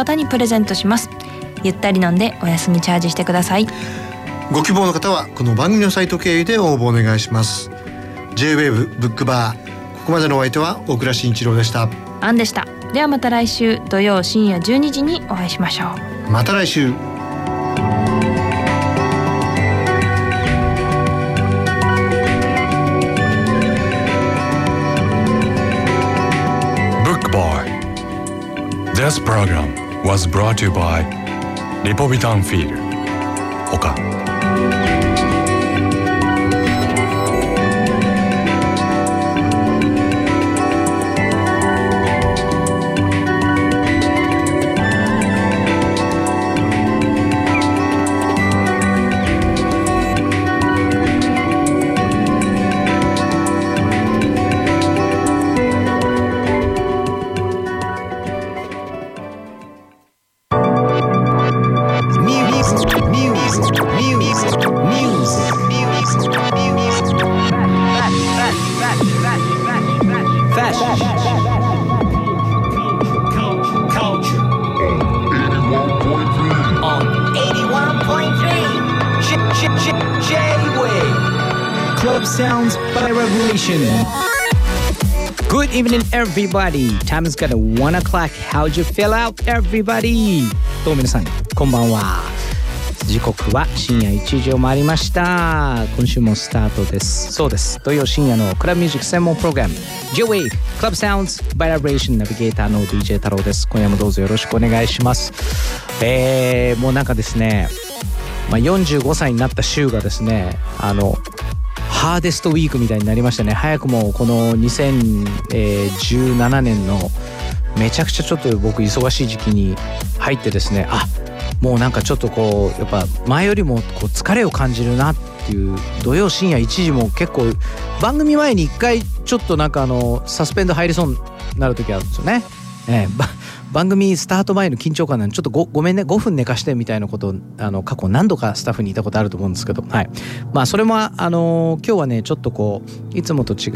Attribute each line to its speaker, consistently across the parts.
Speaker 1: 方にプレゼントします。ゆったり飲んでお休みチャージしてください。
Speaker 2: ご希望の方はこの番組のサイト経由で応募お願いします。J-WAVE ブックバーここまでのお相手は大倉慎一郎でした。
Speaker 1: アンでした。ではまた来週土曜深夜12時にお会いしましょ
Speaker 2: う。また来週。
Speaker 3: ブックバー This program was brought to you by リポビタンフィール岡
Speaker 4: evening, everybody. Time is gonna one o'clock. How'd you feel out, everybody? どうも皆さん、こんばんは。時刻は深夜1時を回りました今週もスタートですそうです土曜深夜のクラブミュージック専門プログラム J-Wave Club Sounds Vibration ナビゲーターの DJ 太郎です今夜もどうぞよろしくお願いしますえー、もうなんかですね、まあ、45歳になった週がですねあのハーデストウィークみたいになりましたね。早くもこの2017年のめちゃくちゃちょっと僕忙しい時期に入ってですね。あもうなんかちょっとこうやっぱ前よりもこう疲れを感じるなっていう土曜深夜1時も結構番組前に1回ちょっとなんかあのサスペンド入りそうになる時あるんですよね。えー、番組スタート前の緊張感なんでちょっとごごめんね5分寝かしてみたいなことあの過去何度かスタッフに言ったことあると思うんですけど、はい、まあそれもあの今日はねちょっとこういつもと違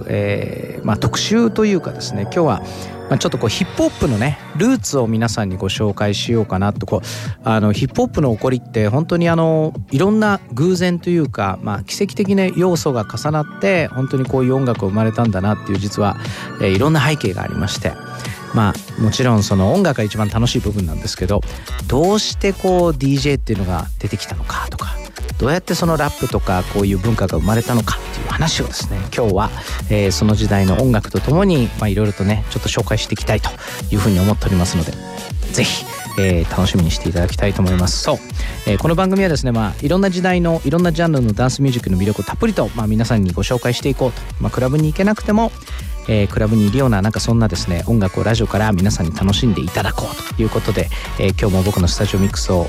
Speaker 4: う、えーまあ、特集というかですね今日はまあ、ちょっとこうヒップホップのねルーツを皆さんにご紹介しようかなとこうあのヒップホップの起こりって本当にあのいろんな偶然というか、まあ、奇跡的な要素が重なって本当にこういう音楽が生まれたんだなっていう実は、えー、いろんな背景がありまして。まあもちろんその音楽が一番楽しい部分なんですけどどうしてこう DJ っていうのが出てきたのかとかどうやってそのラップとかこういう文化が生まれたのかっていう話をですね今日は、えー、その時代の音楽とともにいろいろとねちょっと紹介していきたいというふうに思っておりますので是非えー、楽しみにしていただきたいと思います。そう、えー、この番組はですねまあいろんな時代のいろんなジャンルのダンスミュージックの魅力をたっぷりと、まあ、皆さんにご紹介していこうと、まあ、クラブに行けなくてもえー、クラブにいるようななんかそんなですね音楽をラジオから皆さんに楽しんでいただこうということで、え、今日も僕のスタジオミックスを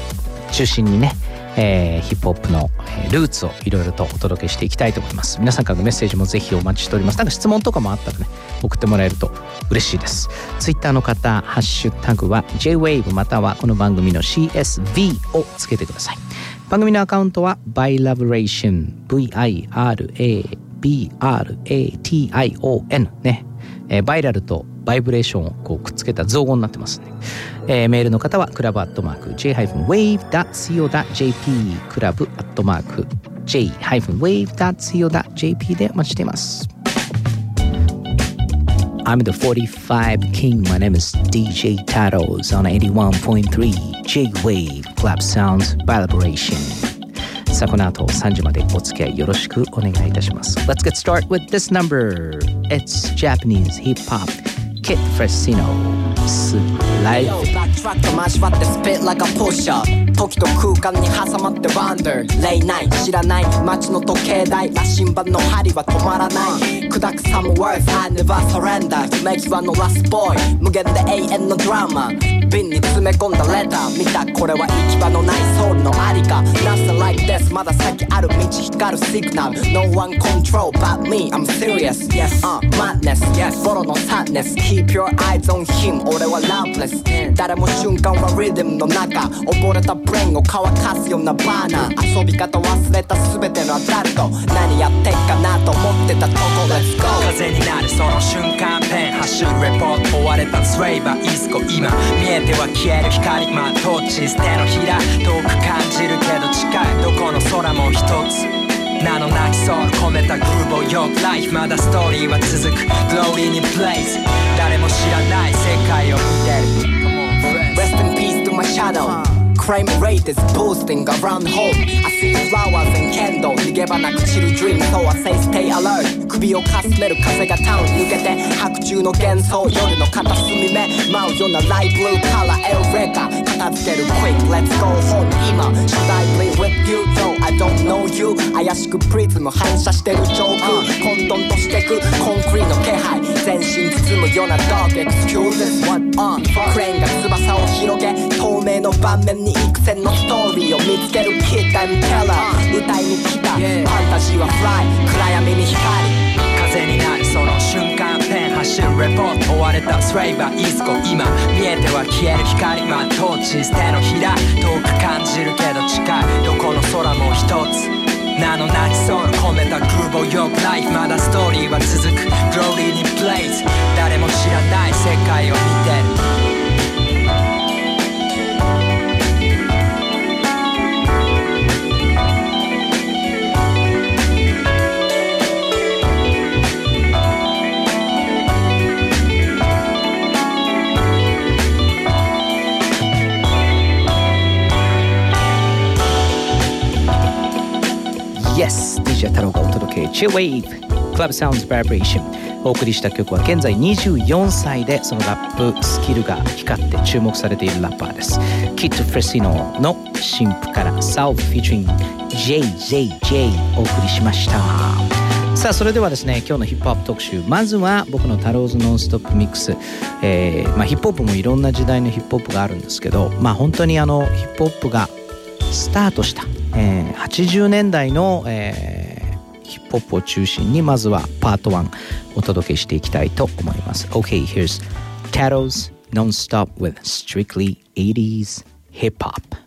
Speaker 4: 中心にねえー、ヒップホップの、ルーツをいろいろとお届けしていきたいと思います。皆さんからのメッセージもぜひお待ちしております。なんか質問とかもあったらね送ってもらえると嬉しいです。ツイッターの方ハッシュタグは JWAVE またはこの番組の CSV をつけてください。番組のアカウントは ByLaboration V-I-R-A-B-R-A-T-I-O-N ね、えー、バイラルとバイブレーションをこうくっつけた造語になってますね、えー、メールの方はクラブアットマーク J-Wave.co.jp クラブアットマーク J-Wave.co.jp でお待ちしています I'm the 45 King. My name is DJ Taros on 81.3 J-Wave Club Sounds Vibration. さあこの後3時までお付き合いよろしくお願いいたします。Let's get started with this number. It's Japanese hip hop. Kit Fresino's Life バックトラック交わってスピッ like a pusher. 時と空間に挟まってワンダーレイナイ知らない。街の時計台羅針盤の針は止まらない。砕くサムワーズ I never surrender. 夢際のラスボーイ。無限で永遠のドラマ瓶に詰め込んだレター見たこれは行き場のないソウルのありか。Nothing like this まだ先ある道光るシグナル No one control but me I'm serious. Yes、uh, madness. Yes ボロの sadness.
Speaker 5: Keep your eyes on him 俺はラブレス誰も瞬間はリズムの中溺れたブレインを乾かすようなバーナー遊び方忘れた全てのアダルト何やってっかなと思ってたとこ Let's go.
Speaker 6: 風になるその瞬間ペン走るレポート追われたスレイバーイスコ今見えては消える光まあトーチ捨てのひら遠く感じるけど近いどこの空も一つ名のなきソウル込めたグルーブをよくライフまだストーリーは続くグローリーにプレイズ誰も知らない世界を見てる
Speaker 5: Rest in peace to my shadow Crime rate is boosting around home I see flowers and candles 逃げ場なく散る dream So I say stay alert 首をかすめる風がタウン抜けて白昼の幻想夜の片隅目舞うようなライブルーカラーエルレカ片付ける quick Let's go home 今 Should I play with you? No I don't know you 怪しくプリズム反射してる上空混沌としてくコンクリの気配全身包むような dark excuses What on クレーンが翼を広げ透明の盤面に幾千のストーリーを見つけるキッタイムテラー歌いに来た。ファンタジーはフライ暗闇に光
Speaker 6: 風になるその瞬間ペン走るレポート追われた。スレイバーイスコ今見えては消える光まあトーチ捨てのひら遠く感じるけど近い。どこの空も一つ名のなきソウル込めたグルーブをよくライフまだストーリーは続く。グローリーにプレイズ誰も知らない世界を見てる
Speaker 7: ア太郎がお届け Chill Wave Club Sounds Vibration お送りした曲は現在24歳でそのラップスキルが光って注目されているラッパーです。キッド・フレシノの新譜から South featuring JJJ お送りしました。さあそれではですね今日のヒップホップ特集まずは僕のタローズノンストップミックス、えーまあ、ヒップホップもいろんな時代のヒップホップがあるんですけどまあ本当にあのヒップホップがスタートした、えー80年代の、えーヒップホップを中心にまずはパート1お届けしていきたいと思います OK here's Tattles Non-Stop with Strictly 80s Hip Hop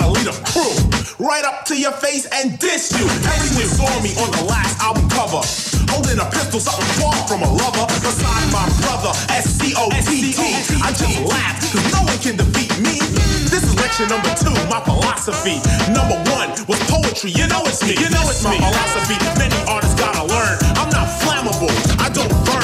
Speaker 8: a
Speaker 9: gotta lead a crew. Right up to your face and diss you. Everyone saw me on the last album cover. Holding a pistol, something far from a lover. Beside my brother, S-C-O-T-T. I just laugh, cause no one can defeat me. This is lecture number two, my philosophy. Number one was poetry, you know it's me. You know it's my philosophy. Many artists gotta learn. I'm not flammable, I don't burn.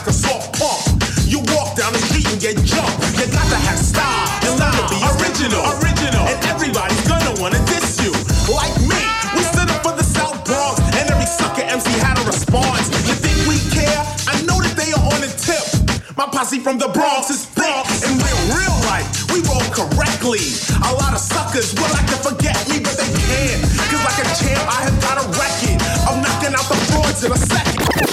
Speaker 9: Like a soft punk? You walk down the street and get jumped. You got to have style and to be ah, original. Original. And everybody's gonna wanna diss you. Like me, we stood up for the South Bronx, and every sucker MC had a response. You think we care? I know that they are on the tip. My posse from the Bronx is thick. In real, real life, we roll correctly. A lot of suckers would like to forget me, but they can't. Cause like a champ, I have got a record of knocking out the frauds in a second.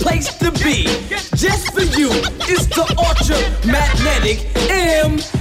Speaker 10: Place to be. Just for you, it's the Ultra Magnetic MC.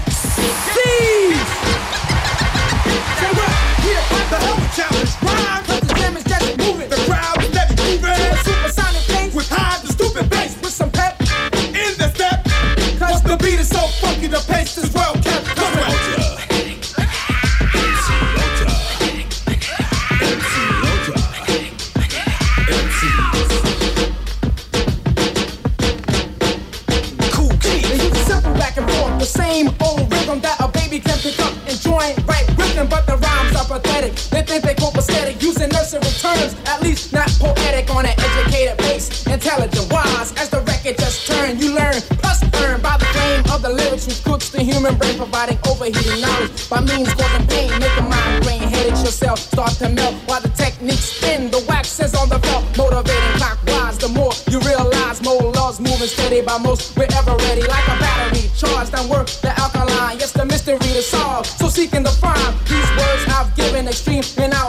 Speaker 10: On an educated base. Intelligent, wise as the record just turned. You learn plus earn by the flame of the lyrics which cooks the human brain, providing overheating knowledge by means causing pain, making mind brain headaches yourself start to melt while the techniques spin. The wax is on the belt, motivating clockwise. The more you realize, more laws moving steady by most. We're ever ready, like a battery charged and work the alkaline. Yes, the mystery to solve. So seeking the find these words I've given extreme and out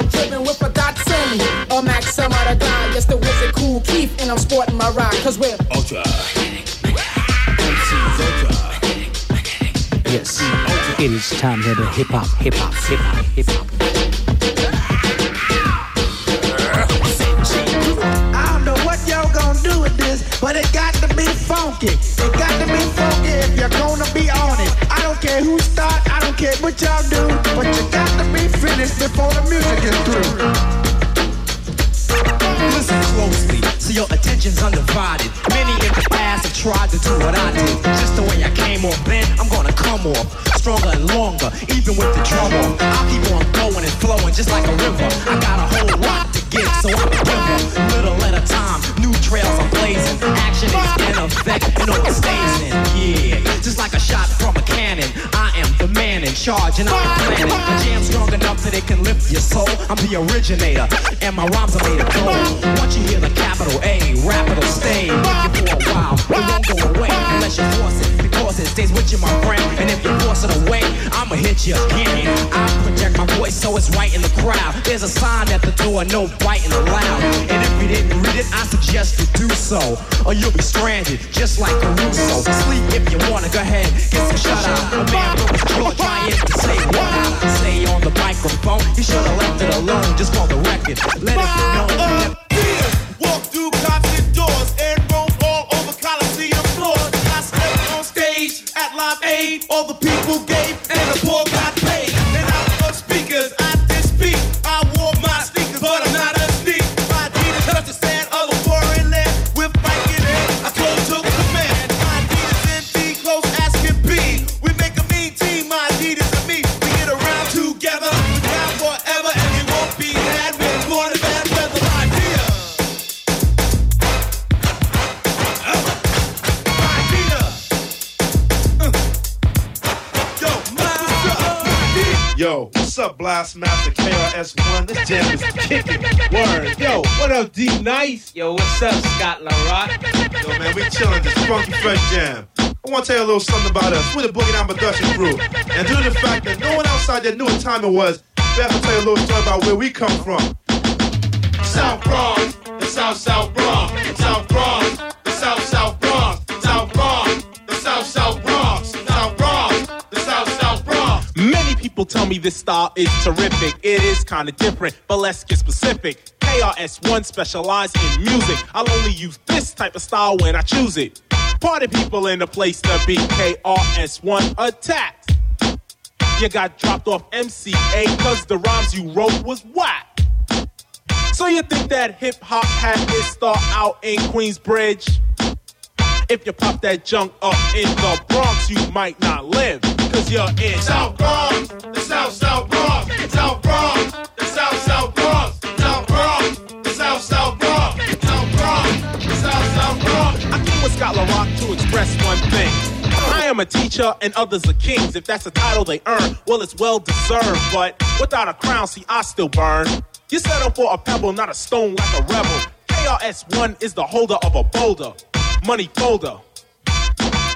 Speaker 10: sporting my ride, cause we're
Speaker 9: Ultra.
Speaker 4: Yes, it is time here to hip hop, hip hop, hip hop, hip hop.
Speaker 10: I don't know what y'all gonna do with this, but it got to be funky. It got to be funky if you're gonna be on it. I don't care who start, I don't care what y'all do, but you got to be finished before the music is through.
Speaker 11: So your attention's undivided. Many in the past have tried to do what I did. Just the way I came off then, I'm gonna come off stronger and longer, even with the off. I'll keep on going and flowing just like a river. I got a whole lot to so I'm giver. Little at a time, new trails I'm blazing. Action is in effect, and all stays in. Yeah, just like a shot from a cannon. I am the man in charge, and I'm planning. A jam strong enough that it can lift your soul. I'm the originator, and my rhymes are made of gold. Once you hear the capital A, rap it'll stay with you for a while. It won't go away unless you force it, because it stays with you, my friend. And if you force it away, I'ma hit you again. I project my voice so it's right in the crowd. There's a sign at the door, no biting allowed. And if you didn't read it, I suggest you do so, or you'll be stranded, just like Caruso. Sleep if you wanna, go ahead, get some shut eye. A man broke his trying to say what I say on the microphone. You should've left it alone, just for the record. Let it be known.
Speaker 9: Live Aid. All the people gave and the poor got
Speaker 12: Master KRS1? This jam is kicking. Word. Yo, what up, D Nice?
Speaker 13: Yo, what's up, Scott LaRock?
Speaker 12: Yo, man, we chilling this funky fresh jam. I want to tell you a little something about us. We're the Boogie Down Production crew. And due to the fact that no one outside there knew what time it was, we have to tell you a little story about where we come from. South Bronx, the South South Bronx,
Speaker 14: people tell me this style is terrific. It is kinda different, but let's get specific. KRS1 specialize in music. I'll only use this type of style when I choose it. Party people in the place to be. KRS1 attacked. You got dropped off MCA cause the rhymes you wrote was whack. So you think that hip hop had its start out in Queensbridge? If you pop that junk up in the Bronx, you might not live, cause you're in
Speaker 12: South Bronx, the South South Bronx, South Bronx, the South South Bronx, South Bronx, the South South Bronx, South Bronx, the South South Bronx.
Speaker 14: I came with Scott LaRock to express one thing. I am a teacher and others are kings. If that's a title they earn, well, it's well deserved. But without a crown, see, I still burn. You settle for a pebble, not a stone like a rebel. KRS1 is the holder of a boulder. Money folder.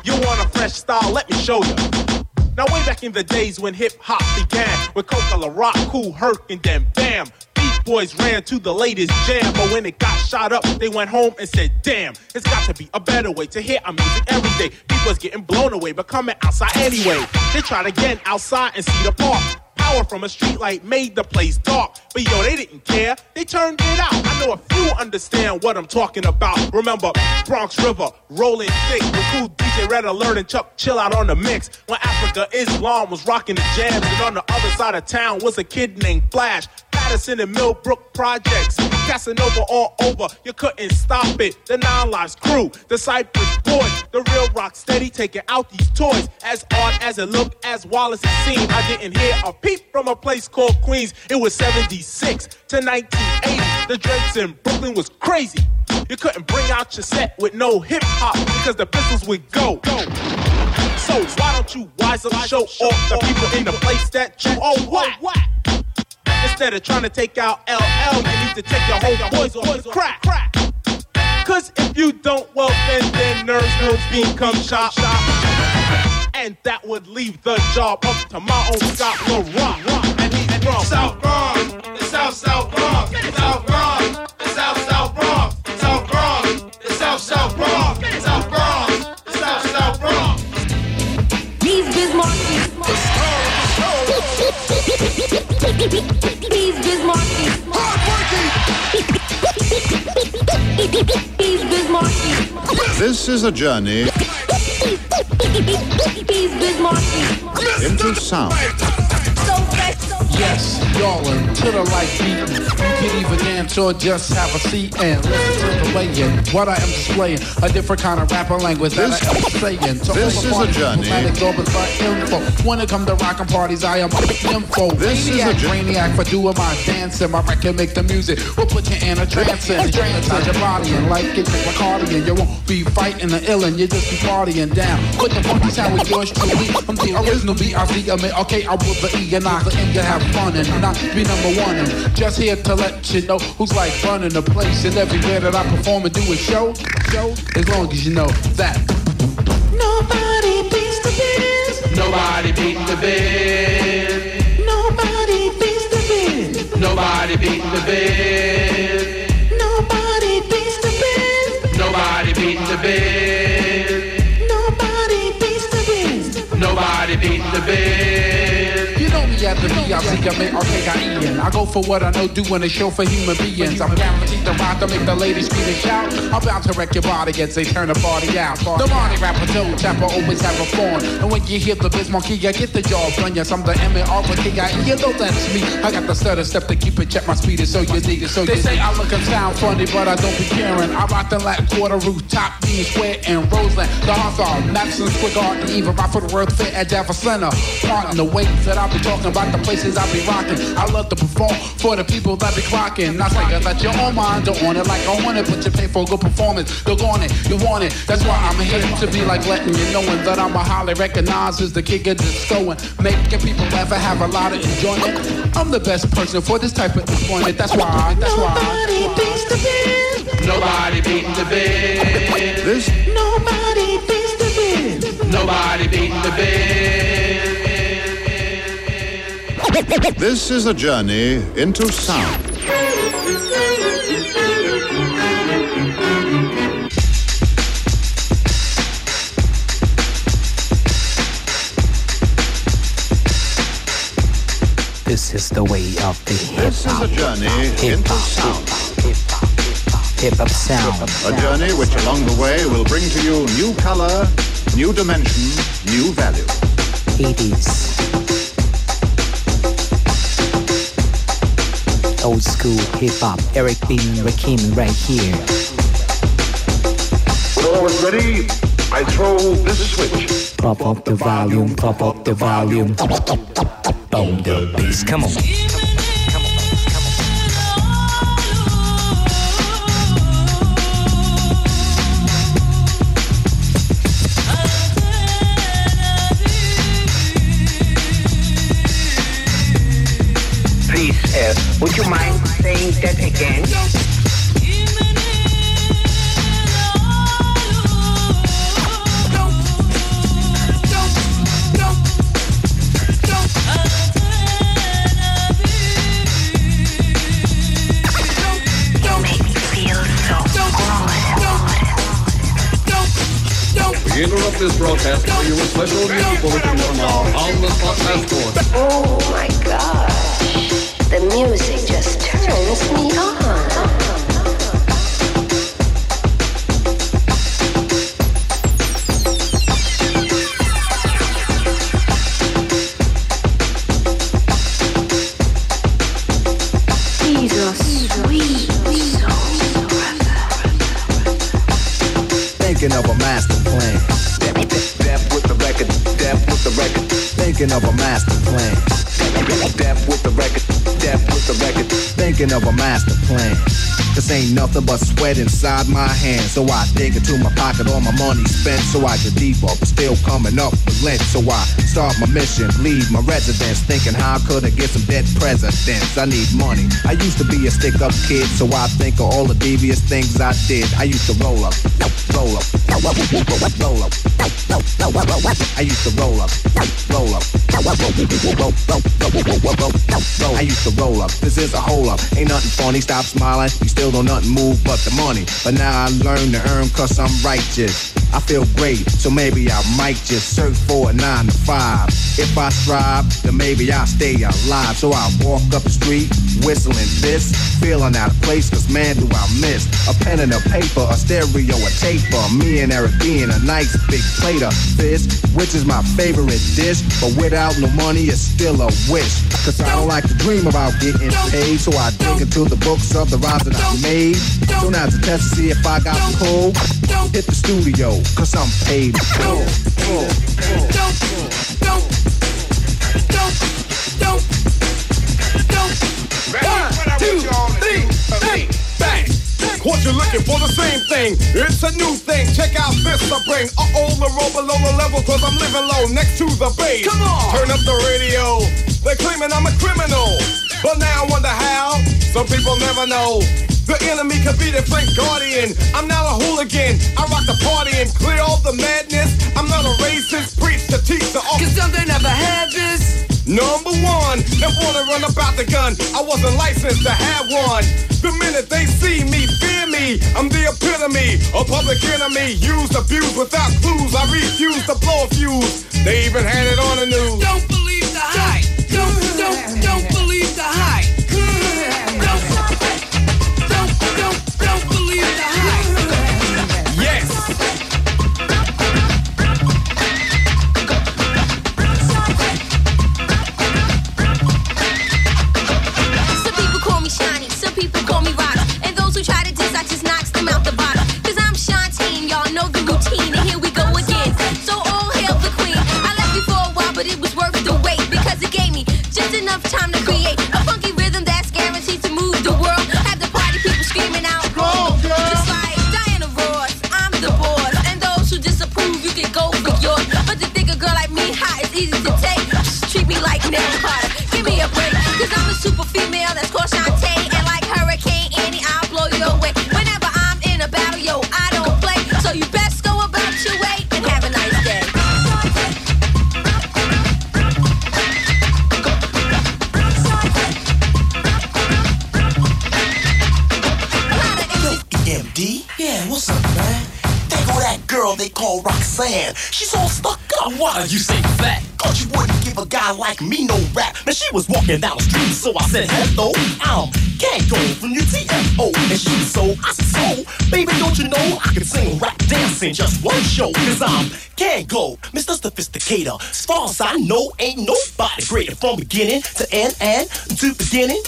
Speaker 14: You want a fresh style? Let me show you. Now, way back in the days when hip hop began, with Coca La Rock, Cool Herc, and then bam, Beach Boys ran to the latest jam. But when it got shot up, they went home and said, Damn, it's got to be a better way to hear our music every day. People's getting blown away, but coming outside anyway. They tried again outside and see the park. Power from a street light made the place dark. But yo, they didn't care. They turned it out. I know a few understand what I'm talking about. Remember Bronx River, rolling thick with cool DJ Red Alert and Chuck Chill out on the mix. When Africa Islam was rocking the jams, and on the other side of town was a kid named Flash. Patterson and Millbrook projects. Casanova all over, you couldn't stop it. The Nine Lives crew, the Cypress Boys, the real rock steady taking out these toys. As odd as it looked, as Wallace it seemed, I didn't hear a peep from a place called Queens. It was 76 to 1980. The dreads in Brooklyn was crazy. You couldn't bring out your set with no hip hop because the pistols would go. go. So why don't you wise up, show off the people in the place that you all whack? Instead of trying to take out LL, you need to take your whole boys off the crack. Cause if you don't, well then their nerves will become sharp. And that would leave the job up to my own Scott LaRock. And he's from
Speaker 12: South Bronx, the South South Bronx,
Speaker 15: This is a journey into sound.
Speaker 16: So fresh.
Speaker 17: Yes, y'all to the light beating. You can either dance or just have a seat and listen to the way-in. What I am displaying, a different kind of rapper language that I am saying. So
Speaker 15: this is a journey.
Speaker 17: for info. When it come to rockin' parties, I am info.
Speaker 15: This is a
Speaker 17: Maniac, brainiac for doing my dancing. My record make the music. We'll put you in a trance and hypnotize your body and like it like a cardigan. You won't be fighting the ill and you just be partying down. Put the funky sound with yours truly. I'm the original mean, okay, I will the E and I the M to have funnin', not be number one. And just here to let you know who's like running the place. And everywhere that I perform and do a show, show, as long as you know that. Nobody beats the biz. Nobody beat the biz. Nobody beats the biz. Nobody beat the biz. Nobody beats the biz. Nobody beat the biz. Nobody beats the biz. Nobody beat the biz. You know me at the VIC, I make RKIEN. I go for what I know, doing a show for human beings. I'm guaranteed to rock to make the ladies scream and shout. I'm about to wreck your body as they turn the party out. The Monty rapper, Joe Tapper, always have a phone. And when you hear the Biz Monkey, I get the job done. Yes, I'm the M.A.R. for K.I.E. You know that's me. I got the stutter step to keep it check. My speed is so unique. So they say I look and sound funny, but I don't be caring. I rock the Latin quarter rooftop, Dean Square, and Roseland. The Hawthorne, Madison Square Garden, even right for the World Fair at Java Center. Part in the ways that I be talking about, the places I be rocking. I love to perform for the people that be clocking. Not saying that your own mind don't want it like I want it, but you pay for a good performance. You're on it, you want it. That's why I'm here to be like letting you knowing that I'm a highly recognized as the of disco and making people laugh and have a lot of enjoyment. I'm the best person for this type of employment. That's why. That's why. Nobody beats the biz. Nobody beats the biz.
Speaker 15: This
Speaker 17: Nobody beats the biz. Nobody beats the biz.
Speaker 15: This is a journey into sound.
Speaker 4: This is the way of the hip
Speaker 15: This is a journey into sound.
Speaker 4: hip hop sound.
Speaker 15: A journey which along the way will bring to you new color, new dimension, new value.
Speaker 4: 80s. Old school hip hop. Eric B. Rakim right here.
Speaker 18: When all is ready, I throw this switch.
Speaker 4: Pop up the volume, pop up the volume. Boom the bass. Come on.
Speaker 19: Would you mind saying that again?
Speaker 20: Don't we interrupt this broadcast to bring you a special news bulletin from our on-the-spot task force.
Speaker 21: Oh my gosh. Music just turns me on.
Speaker 22: Thinking of a master plan. This ain't nothing but sweat inside my hands. So I dig into my pocket, all my money spent. So I get deeper, but still coming up with lint. So I start my mission, leave my residence. Thinking how could I get some dead presidents? I need money. I used to be a stick up kid, so I think of all the devious things I did. I used to roll up, roll up, roll up, roll up. I used to roll up, roll up, I used to roll up. This is a hole up. Ain't nothing funny. Stop smiling. You still don't nothing move but the money. But now I learn to earn cause I'm righteous. I feel great, so maybe I might just search for a nine to five. If I strive, then maybe I'll stay alive. So I walk up the street, whistling this, feeling out of place, cause man, do I miss a pen and a paper, a stereo, a tape, taper. Me and Eric being a nice big plate of fish, which is my favorite dish. But without no money, it's still a wish. Cause I don't like to dream about getting paid, so I dig into the books of the rhymes that I made. So now to test to see if I got the pull, hit the studio, cause I'm paid. full.
Speaker 23: One, two, three, hey, bang. What you looking for? The same thing. It's a new thing. Check out this I bring. Uh oh, the roll below the level, cause I'm living low next to the base. Come on. Turn up the radio. They're claiming I'm a criminal. But now I wonder how. Some people never know. The enemy could be the Frank Guardian. I'm not a hooligan. I rock the party and clear all the madness. I'm not a racist. Preach the teacher. Cause some they never had this. Number one, they wanna run about the gun. I wasn't licensed to have one. The minute they see me, fear me. I'm the epitome, a public enemy. Used, abused without clues. I refuse to blow a fuse. They even had it on the news. Don't believe the hype. Don't, don't, don't achieve the
Speaker 24: high. Guy like me no rap. Man, she was walking down the street, so I said, hello, I'm Kango from your TFO. And she was so, I said, so, baby, don't you know I can sing, rap, dance in just one show? Cause I'm Kango, Mr. Sophisticator. As far as I know, ain't nobody greater from beginning to end and to beginning.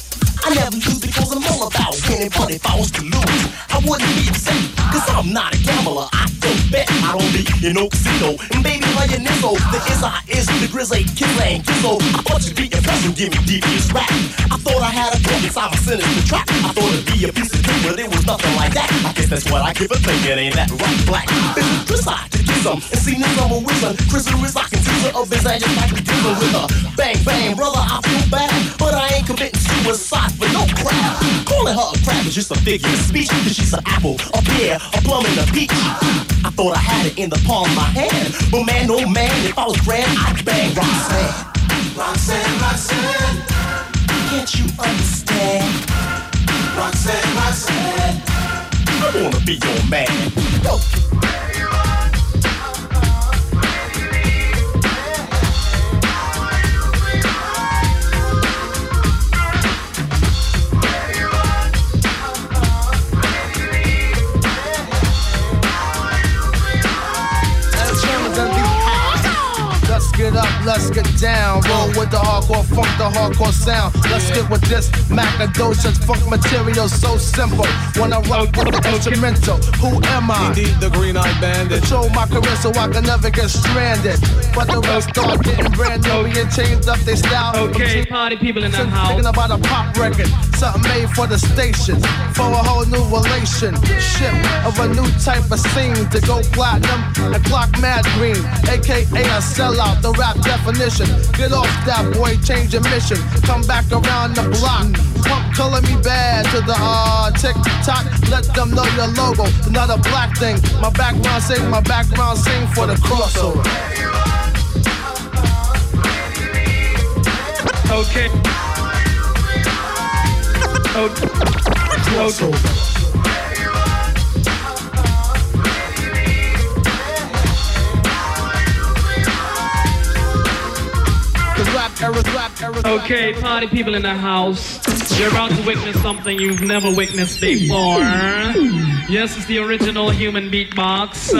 Speaker 24: I never lose because I'm all about winning, but if I was to lose, I wouldn't be upset. Cause I'm not a gambler, I don't bet, I don't be in no casino. And baby, playing Nizzo, the is I is the grizzly kid and Gizzo. I thought you'd be impressed and give me devious rap. I thought I had a drug inside my sinister trap. I thought it'd be a piece of cake, but it was nothing like that. I guess that's what I give a thing, it ain't that right black. Decide to some and see this number with some. Chrysalis, is I can tease her of his just like to deal with her. Bang, bang, brother, I feel bad, Calling her a crab is just a figure of speech, cause she's an apple, a pear, a plum, and a peach. I thought I had it in the palm of my hand, but man, oh man, if I was grand, I'd bang Roxanne. Roxanne, Roxanne, can't you understand? Roxanne, Roxanne, I wanna be your man. Yo.
Speaker 25: Up, let's get down. Roll with the hardcore funk, the hardcore sound. Let's get with this Macadocious funk material so simple. When I rock with the instrumental, who am I?
Speaker 26: Indeed, the green eyed bandit.
Speaker 25: Control my career so I can never get stranded. But the rest start getting brand new, being changed up their style.
Speaker 13: Okay, party people in the house.
Speaker 25: Thinking about a pop record, something made for the stations, for a whole new relationship of a new type of scene to go platinum and clock mad green, aka a sellout. The rap definition. Get off that boy, change your mission. Come back around the block. Pump color me bad to the uh tick tock. Let them know your logo, not a black thing. My background sing, my background sing for the crossover.
Speaker 13: Okay
Speaker 25: no, no, no,
Speaker 13: Okay, party people in the house, you're about to witness something you've never witnessed before. Yes, it's the original human beatbox,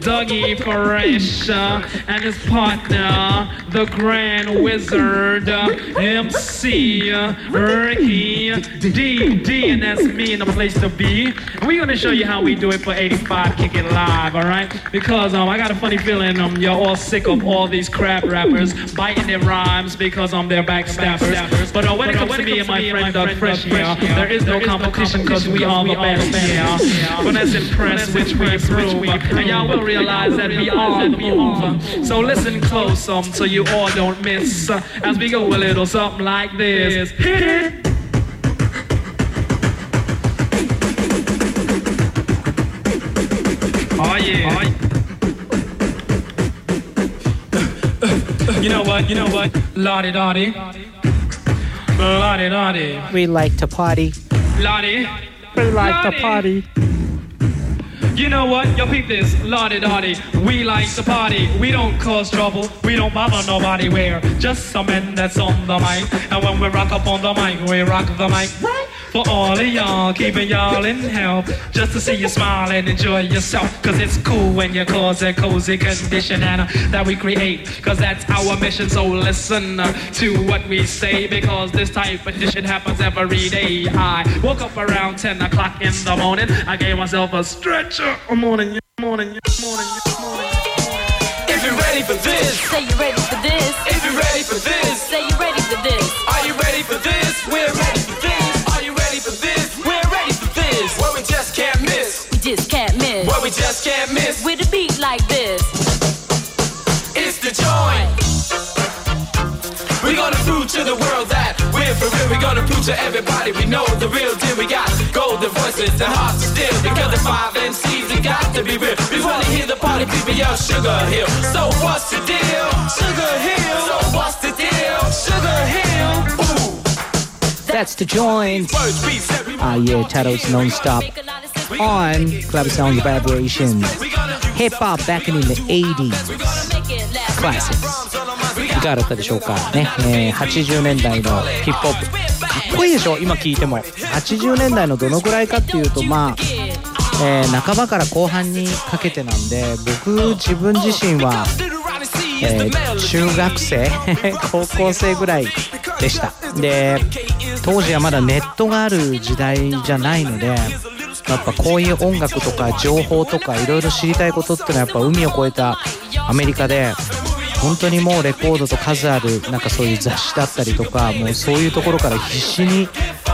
Speaker 13: Dougie Fresh, and his partner, the Grand Wizard, uh, MC Ricky D, and that's me in the place to be. And we're gonna show you how we do it for 85 Kick It Live, all right? Because um, I got a funny feeling um, you're all sick of all these crap rappers biting their rhymes because I'm their backstabbers. But when it comes to me and my friend Doug Fresh here, there is no competition because we are the best here. But let's impress, which we prove. And y'all will realize that we are move. So listen close um, so you all don't miss uh, as we go a little something like this. Hit it! Oh yeah. You know what? You know what? Lottie Dottie. Lottie Dottie.
Speaker 4: We like to party.
Speaker 13: Lottie.
Speaker 4: We like to
Speaker 13: Lottie.
Speaker 4: party.
Speaker 13: You know what? Yo, peep this. Lottie Dottie. We like to party. We don't cause trouble. We don't bother nobody. We're just some men that's on the mic. And when we rock up on the mic, we rock the mic. For all of y'all, keeping y'all in help. Just to see you smile and enjoy yourself. Cause it's cool when you cause a cozy condition and uh, that we create. Cause that's our mission. So listen uh, to what we say. Because this type of shit happens every day. I woke up around 10 o'clock in the morning. I gave myself a stretcher. Morning, morning, morning, morning.
Speaker 27: If you're ready for this,
Speaker 16: Say you're ready for this.
Speaker 27: if you're ready for this,
Speaker 16: Say you're ready for this.
Speaker 27: are you ready for this? We're just can't miss.
Speaker 16: With a beat like this.
Speaker 27: It's the joint. We're gonna prove to the world that we're for real. We're gonna prove to everybody we know the real deal. We got golden voices and hearts to steal. Because the five MCs, they got to be real. We wanna hear the party people yell Sugar Hill. So what's the deal? Sugar Hill. So what's the deal? Sugar Hill. Ooh.
Speaker 4: That's the joint. Ah, yeah, titles non-stop on Club Sound Vibration. Hip hop back in the 80s. Classic. いかがだったでしょうか？ね、えー80年代のヒップホップ。かっこいいでしょ？今聞いても。80年代のどのぐらいかっていうと、まあ、えー半ばから後半にかけてなんで、僕自分自身は、えー中学生 高校生ぐらいでしたで当時はまだネットがある時代じゃないのでやっぱこういう音楽とか情報とかいろいろ知りたいことってのはやっぱ海を越えたアメリカで本当にもうレコードと数あるなんかそういう雑誌だったりとかもうそういうところから必死に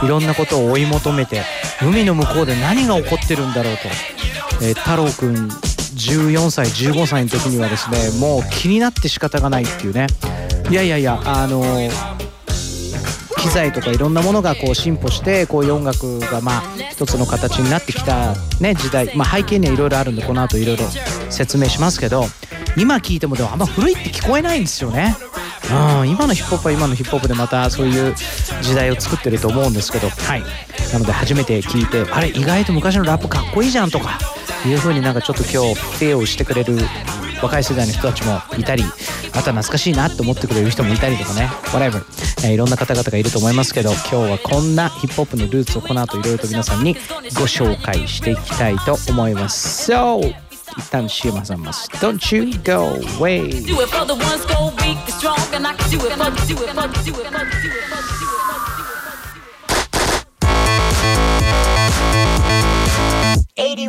Speaker 4: いろんなことを追い求めて海の向こうで何が起こってるんだろうと、えー太郎くん14歳15歳の時にはですねもう気になって仕方がないっていうね。いやいやいやあの機材とかいろんなものがこう進歩してこういう音楽がまあ一つの形になってきたね時代。まあ背景にはいろいろあるんでこの後いろいろ説明しますけど今聞いてもでもあんま古いって聞こえないんですよね。うん今のヒップホップは今のヒップホップでまたそういう時代を作ってると思うんですけど。はい。なので初めて聞いてあれ意外と昔のラップかっこいいじゃんとかいう風になんかちょっと今日フェアをしてくれる若い世代の人たちもいたりあとは懐かしいなと思ってくれる人もいたりとかね笑える、えー、いろんな方々がいると思いますけど今日はこんなヒップホップのルーツをこの後いろいろと皆さんにご紹介していきたいと思います So! 一旦シーマさんもす Don't you go away!
Speaker 28: Eighty.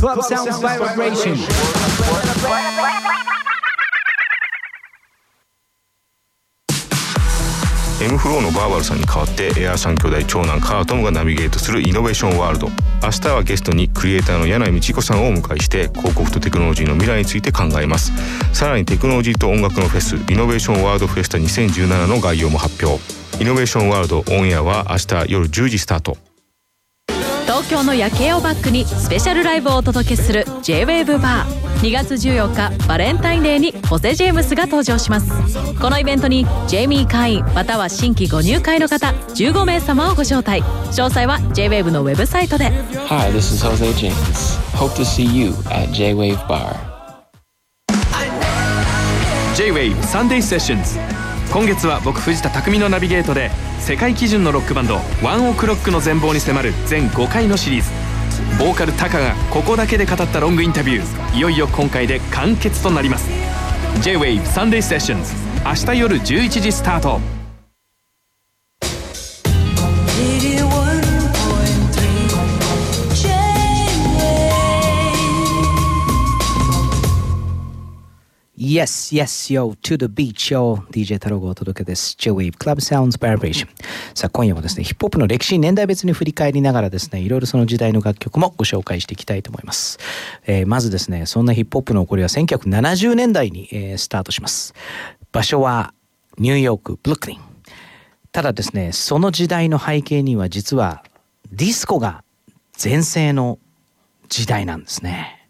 Speaker 4: Club Sounds Vibration
Speaker 29: エ M フローのバーバルさんに代わってエアー3兄弟長男カートムがナビゲートするイノベーションワールド。明日はゲストにクリエイターの柳井道子さんをお迎えして広告とテクノロジーの未来について考えます。さらにテクノロジーと音楽のフェスイノベーションワールドフェスタ2017の概要も発表。イノベーションワールドオンエアは明日夜10時スタート。
Speaker 16: 東
Speaker 28: 東京の夜景をバックにスペシャルライブをお届けする J-WAVE バー2月14日バレンタインデーにホセ・ジェームスが登場します。このイベントにジェイミー会員または新規ご入会の方15名様をご招待。詳細は JWAVE のウェブサイトで。
Speaker 30: Hi, this is Jose James. Hope to see you at J-Wave Bar.
Speaker 31: J-WAVE サンデーセッションズ今月は僕藤田匠のナビゲートで世界基準のロックバンドワンオクロックの全貌に迫る全5回のシリーズ。ボーカルタカがここだけで語ったロングインタビュー。いよいよ今回で完結となります。J-WAVE サンデーセッションズ明日夜11時スタート。
Speaker 4: Yes, yes, yo, to the beach, yo. DJ 太郎がお届けです。J-Wave Club Sounds Vibration。さあ、今夜もですね、ヒップホップの歴史年代別に振り返りながらですね、いろいろその時代の楽曲もご紹介していきたいと思います。えーまずですね、そんなヒップホップの起こりは1970年代に、えースタートします。場所はニューヨーク、ブルックリン。ただですね、その時代の背景には実はディスコが全盛の時代なんですね。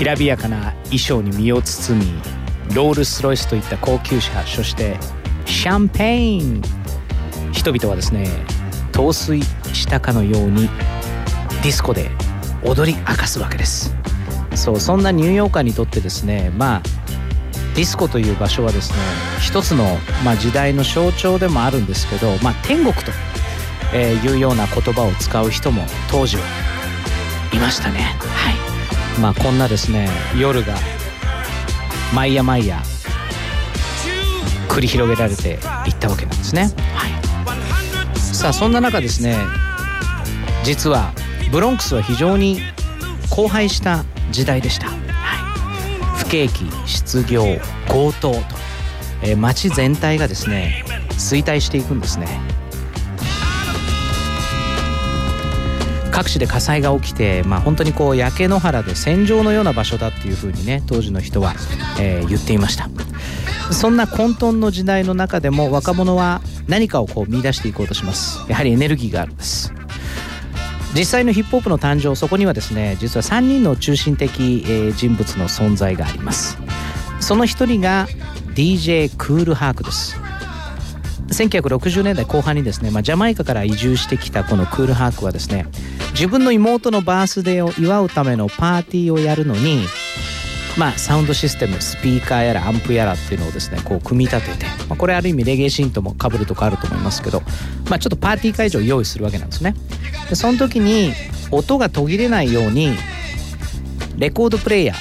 Speaker 4: きらびやかな衣装に身を包みロールスロイスといった高級車そしてシャンペーン。人々はですね陶酔したかのようにディスコで踊り明かすわけです。そうそんなニューヨーカーにとってですねまあディスコという場所はですね一つの、まあ、時代の象徴でもあるんですけど、まあ、天国と、えいうような言葉を使う人も当時はいましたね。はい。まあこんなですね夜が毎夜毎夜繰り広げられていったわけなんですね。はい。さあそんな中ですね実はブロンクスは非常に荒廃した時代でした、はい、不景気失業強盗と、えー街全体がですね衰退していくんですね。各地で火災が起きて、まあ、本当にこう焼け野原で戦場のような場所だっていうふうにね当時の人は、えー言っていました。そんな混沌の時代の中でも若者は何かをこう見出していこうとします。やはりエネルギーがあるんです。実際のヒップホップの誕生そこにはですね実は3人の中心的、えー人物の存在があります。その一人が DJ クールハークです。1960年代後半にですね、まあ、ジャマイカから移住してきたこのクールハークはですね自分の妹のバースデーを祝うためのパーティーをやるのにまあサウンドシステムスピーカーやらアンプやらっていうのをですねこう組み立てて、まあ、これある意味レゲエシーンとも被るとかあると思いますけど、まあ、ちょっとパーティー会場を用意するわけなんですね。でその時に音が途切れないようにレコードプレイヤー、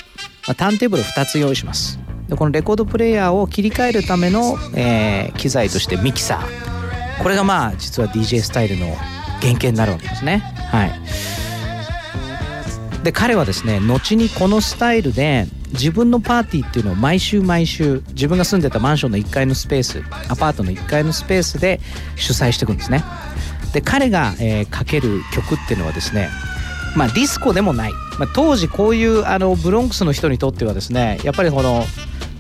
Speaker 4: まあ、ターンテーブル2つ用意します。でこのレコードプレイヤーを切り替えるための、えー機材としてミキサー。これがまあ実は DJ スタイルの原型になるわけですね。はい。で彼はですね後にこのスタイルで自分のパーティーっていうのを毎週毎週自分が住んでたマンションの1階のスペースアパートの1階のスペースで主催していくんですね。で彼が、えーかける曲っていうのはですねまあディスコでもない、まあ、当時こういうあのブロンクスの人にとってはですねやっぱりこの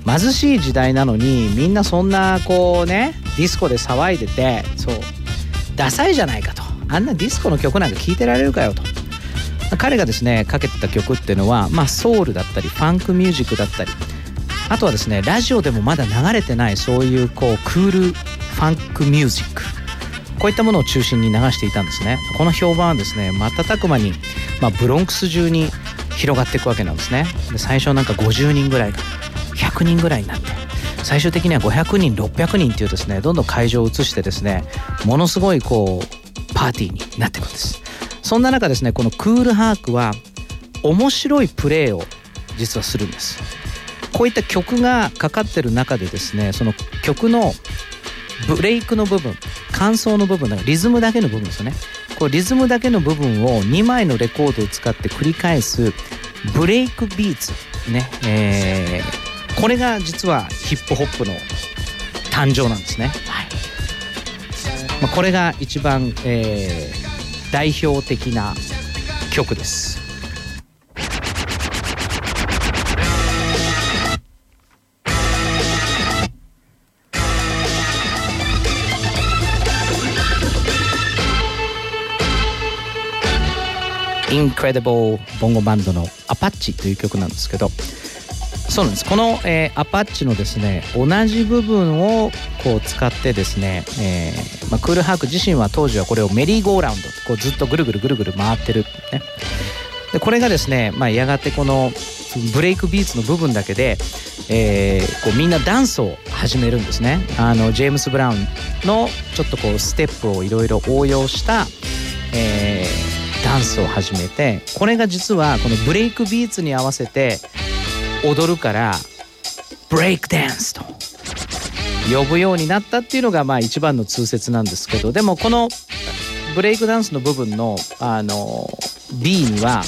Speaker 4: 貧しい時代なのにみんなそんなこうねディスコで騒いでてそうダサいじゃないかと。あんなディスコの曲なんか聴いてられるかよと。彼がですねかけてた曲っていうのは、まあ、ソウルだったりファンクミュージックだったりあとはですねラジオでもまだ流れてないそういうこうクールファンクミュージック。こういったものを中心に流していたんですね。この評判はですね瞬く間に、まあ、ブロンクス中に広がっていくわけなんですね。で最初なんか50人ぐらいが100人ぐらいになって最終的には500人600人っていうですねどんどん会場を移してですねものすごいこうパーティーになっていくんです。そんな中ですねこのクールハークは面白いプレーを実はするんです。こういった曲がかかってる中でですねその曲のブレイクの部分間奏の部分だからリズムだけの部分ですよね。これリズムだけの部分を2枚のレコードを使って繰り返すブレイクビーツねえーこれが実はヒップホップの誕生なんですね、はい。まあ、これが一番、えー代表的な曲です。インクレディブルボンゴバンドの「アパッチ」という曲なんですけどそうなんです。この、えーアパッチのですね同じ部分をこう使ってですね、えーまあ、クールハーク自身は当時はこれをメリーゴーラウンドこうずっとぐるぐるぐるぐる回ってる、ね、でこれがですね、まあ、やがてこのブレイクビーツの部分だけで、えーこうみんなダンスを始めるんですね。あのジェームス・ブラウンのちょっとこうステップをいろいろ応用した、えーダンスを始めてこれが実はこのブレイクビーツに合わせて踊るからブレイクダンスと呼ぶようになったっていうのがまあ一番の通説なんですけどでもこのブレイクダンスの部分のあの B には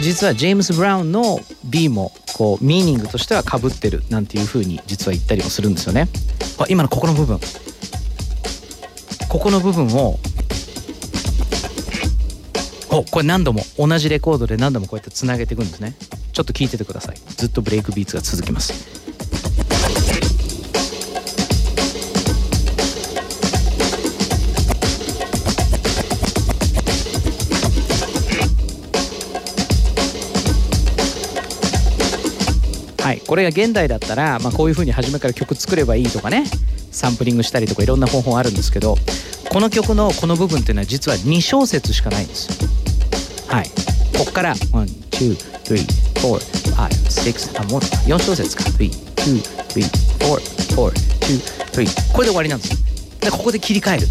Speaker 4: 実はジェームス・ブラウンの B もこうミーニングとしてはかぶってるなんていうふうに実は言ったりもするんですよね。あ今のここの部分ここの部分をおこれ何度も同じレコードで何度もこうやってつなげていくんですね。ちょっと聞いててください。ずっとブレイクビーツが続きます。はい、これが現代だったら、まあ、こういう風に初めから曲作ればいいとかねサンプリングしたりとかいろんな方法あるんですけどこの曲のこの部分っていうのは実は2小節しかないんですよ。はい。こっから1,2,3,4,5,6あもう4小節か。3,2,3,4,4,2,3これで終わりなんですよ。でここで切り替える。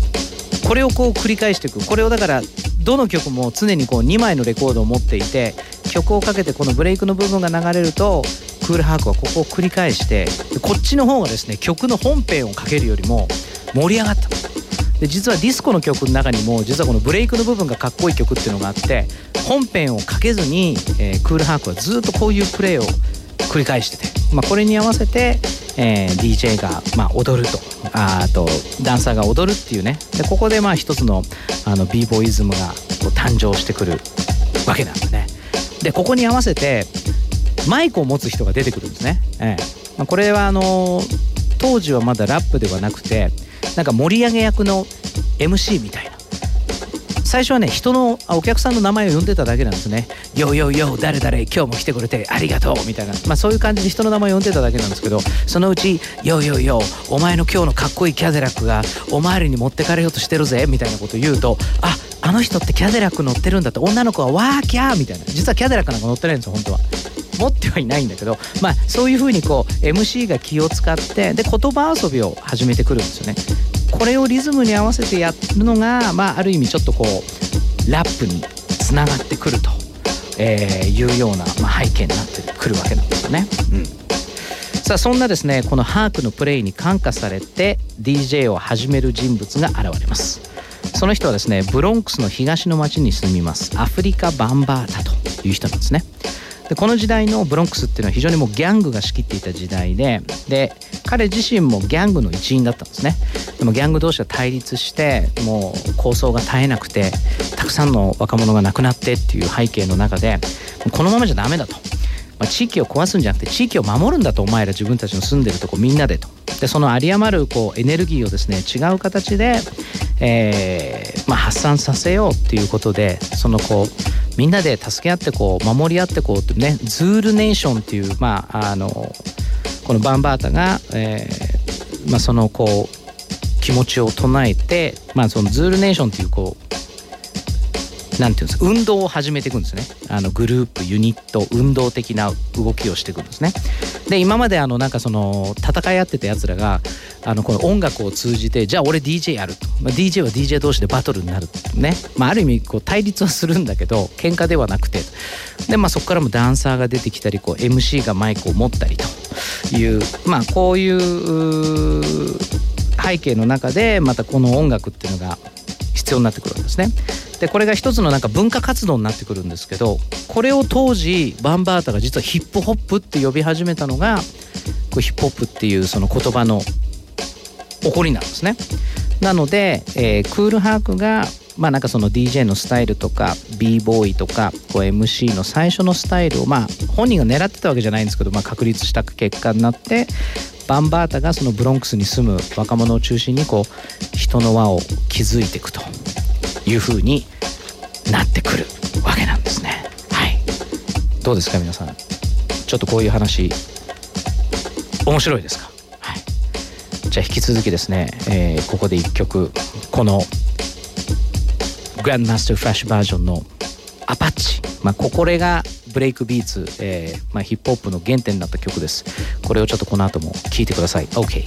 Speaker 4: これをこう繰り返していく。これをだからどの曲も常にこう2枚のレコードを持っていて曲をかけてこのブレイクの部分が流れるとクールハークはここを繰り返してこっちの方がですね曲の本編をかけるよりも盛り上がった。で実はディスコの曲の中にも実はこのブレイクの部分がかっこいい曲っていうのがあって本編をかけずに、えークールハークはずっとこういうプレーを繰り返してて、まあ、これに合わせて、えー DJ が、まあ、踊ると。ああとダンサーが踊るっていうね。でここでまあ一つのあの b ボーイズムがこう誕生してくるわけなんだね。でここに合わせてマイクを持つ人が出てくるんですね、ええまあ、これはあの当時はまだラップではなくてなんか盛り上げ役の MC みたいな。最初はね人のお客さんの名前を呼んでただけなんですね「よよよ誰々今日も来てくれてありがとう」みたいな、まあ、そういう感じで人の名前を呼んでただけなんですけどそのうち「よよよお前の今日のかっこいいキャデラックがお前らに持ってかれようとしてるぜ」みたいなこと言うと「ああの人ってキャデラック乗ってるんだ」って女の子は「わーキャー」みたいな。実はキャデラックなんか乗ってないんですよ本当は。持ってはいないんだけど、まあ、そういうふうにこう MC が気を使ってで言葉遊びを始めてくるんですよね。これをリズムに合わせてやるのが、まあ、ある意味ちょっとこうラップにつながってくると、えーいうような、まあ、背景になってくるわけなんですよね。うんさあそんなですねこのハークのプレイに感化されて DJ を始める人物が現れますその人はですねブロンクスの東の町に住みますアフリカ・バンバータという人なんですねでこの時代のブロンクスっていうのは非常にもうギャングが仕切っていた時代でで彼自身もギャングの一員だったんですね。でもギャング同士が対立してもう抗争が絶えなくてたくさんの若者が亡くなってっていう背景の中でこのままじゃダメだと。まあ、地域を壊すんじゃなくて地域を守るんだとお前ら自分たちの住んでるとこみんなでと。でその有り余るこうエネルギーをですね違う形で、えーまあ、発散させようっていうことでそのこうみんなで助け合ってこう守り合ってこうってねズールネーションっていうまああのこのバンバータが、えーまあ、そのこう気持ちを唱えて、まあ、そのズールネーションっていうこうなんていうんですか運動を始めていくんですね。あのグループユニット運動的な動きをしていくんですね。で今まであのなんかその戦い合ってたやつらがあのこの音楽を通じてじゃあ俺 DJ やると、まあ、DJ は DJ 同士でバトルになるね、まあ、ある意味こう対立はするんだけど喧嘩ではなくて。で、まあ、そこからもダンサーが出てきたりこう MC がマイクを持ったりと。いうまあこういう背景の中でまたこの音楽っていうのが必要になってくるわけですね。でこれが一つのなんか文化活動になってくるんですけどこれを当時バンバータが実はヒップホップって呼び始めたのがこうヒップホップっていうその言葉の起こりなんですね。なので、えークールハークがまあなんかその DJ のスタイルとか b ボーイとかこう MC の最初のスタイルをまあ本人が狙ってたわけじゃないんですけど、まあ、確立した結果になってバンバータがそのブロンクスに住む若者を中心にこう人の輪を築いていくという風になってくるわけなんですね。はい、どうですか皆さん。ちょっとこういう話面白いですか、はい、じゃあ引き続きですね、えーここで1曲このグランドマスターフラッシュバージョンのアパッチ、まあ、ここれがブレイクビーツ、えーまあ、ヒップホップの原点になった曲です。これをちょっとこの後も聴いてください。OK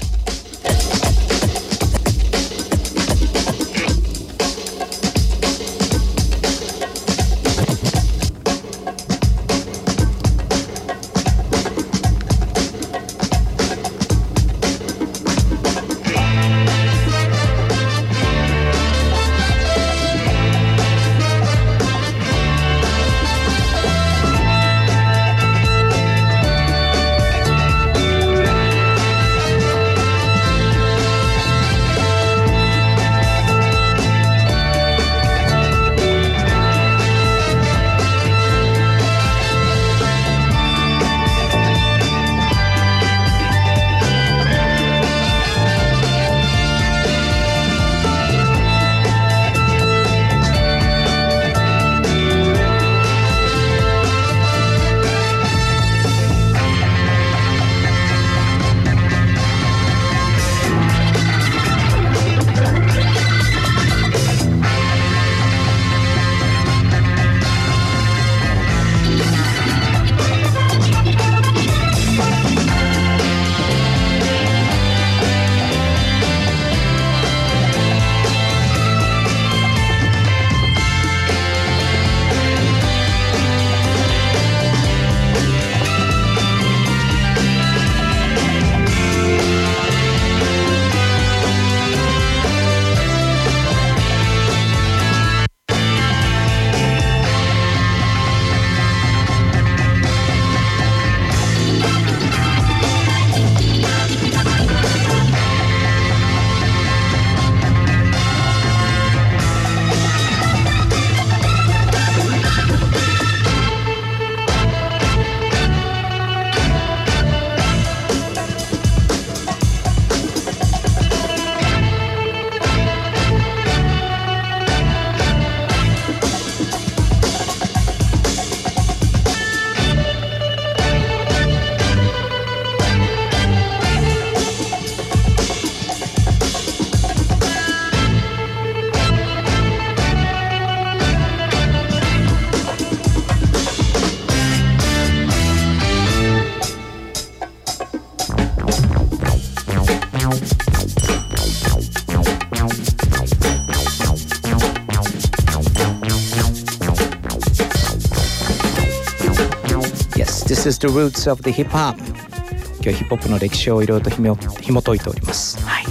Speaker 4: this is the roots of the hip hop 今日はヒップホップの歴史をいろいろとひも紐解いております。はい。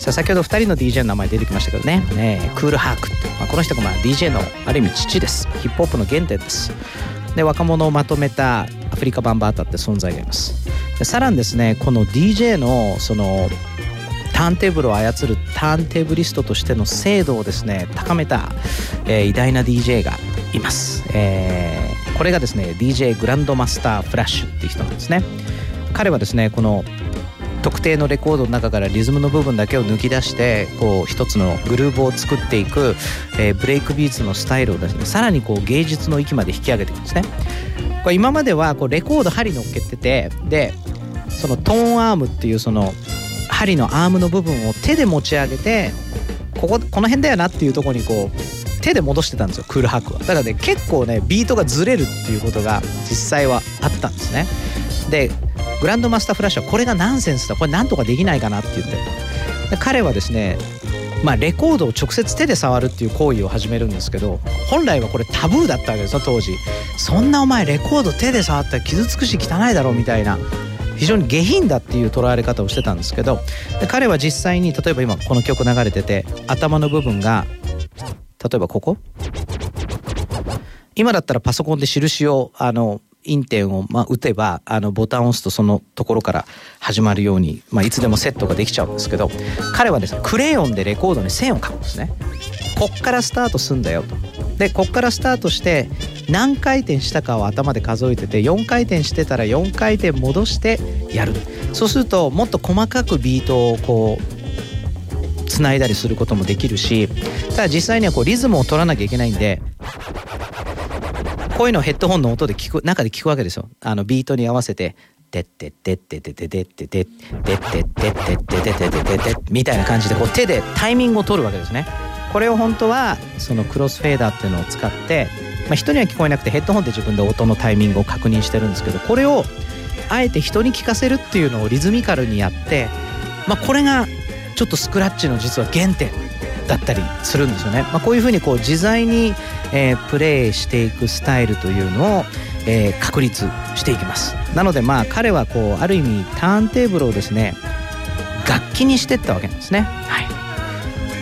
Speaker 4: さあ先ほど2人の DJ の名前出てきましたけどね。ねクールハークって、まあ、この人がまあ DJ のある意味父です。ヒップホップの原点です。で若者をまとめたアフリカバンバータって存在がいます。でさらにですねこの DJ のそのターンテーブルを操るターンテーブリストとしての精度をですね高めた、えー偉大な DJ がいます、えーこれがですね DJ グランドマスターフラッシュっていう人なんですね。彼はですねこの特定のレコードの中からリズムの部分だけを抜き出してこう一つのグルーヴを作っていく、えーブレイクビーツのスタイルをですねさらにこう芸術の域まで引き上げていくんですね。これ今まではこうレコード針乗っけててでそのトーンアームっていうその針のアームの部分を手で持ち上げてこここの辺だよなっていうところにこう手で戻してたんですよクールハックは。だからね結構ねビートがずれるっていうことが実際はあったんですね。でグランドマスターフラッシュはこれがナンセンスだこれなんとかできないかなって言って。で彼はですねまあ、レコードを直接手で触るっていう行為を始めるんですけど本来はこれタブーだったわけですよ当時。そんなお前レコード手で触ったら傷つくし汚いだろうみたいな非常に下品だっていう捉え方をしてたんですけどで彼は実際に例えば今この曲流れてて頭の部分が例えばここ？今だったらパソコンで印をあのインテンをまあ打てばあのボタンを押すとそのところから始まるように、まあ、いつでもセットができちゃうんですけど彼はですねクレヨンでレコードに線を描くんですね。ここっからスタートすんだよと。でこっからスタートして何回転したかを頭で数えてて4回転してたら4回転戻してやる。そうするともっと細かくビートをこうつないだりすることもできるしただ実際にはこうリズムを取らなきゃいけないんでこういうのをヘッドホンの音で聞く中で聞くわけですよ。あのビートに合わせて「てってってってってってってってってってってってってってってってってみたいな感じでこう手でタイミングを取るわけですねこれを本当はそのクロスフェーダーっていうのを使って、まあ、人には聞こえなくてヘッドホンで自分で音のタイミングを確認してるんですけどこれをあえて人に聞かせるっていうのをリズミカルにやって、まあ、これがちょっとスクラッチの実は原点だったりするんですよね。まあ、こういうふうにこう自在に、えープレイしていくスタイルというのを、えー確立していきます。なのでまあ彼はこうある意味ターンテーブルをですね楽器にしてったわけなんですね。は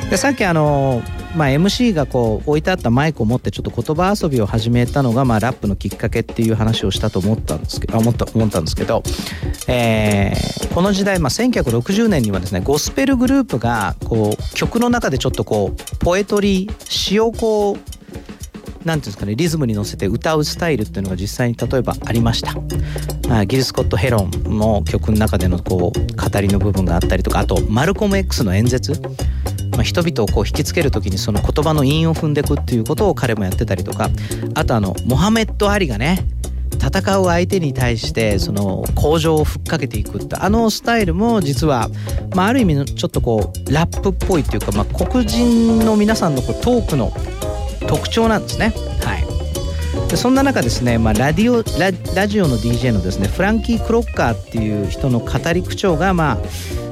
Speaker 4: い、でさっきあのまあ、MC がこう置いてあったマイクを持ってちょっと言葉遊びを始めたのがまあラップのきっかけっていう話をしたと思ったんですけど思った思ったんですけど、えーこの時代、まあ、1960年にはですねゴスペルグループがこう曲の中でちょっとこうポエトリー詩をこうなんていうんですかねリズムに乗せて歌うスタイルっていうのが実際に例えばありました。ギル・スコット・ヘロンの曲の中でのこう語りの部分があったりとかあとマルコム X の演説。まあ、人々をこう引きつける時にその言葉の韻を踏んでいくっていうことを彼もやってたりとかあとあのモハメッド・アリがね戦う相手に対してその向上をふっかけていくってあのスタイルも実は、まあ、ある意味のちょっとこうラップっぽいっていうか、まあ、黒人の皆さんのこうトークの特徴なんですね。はいでそんな中ですね、まあ、ラディオララジオの DJ のですねフランキー・クロッカーっていう人の語り口調がまあ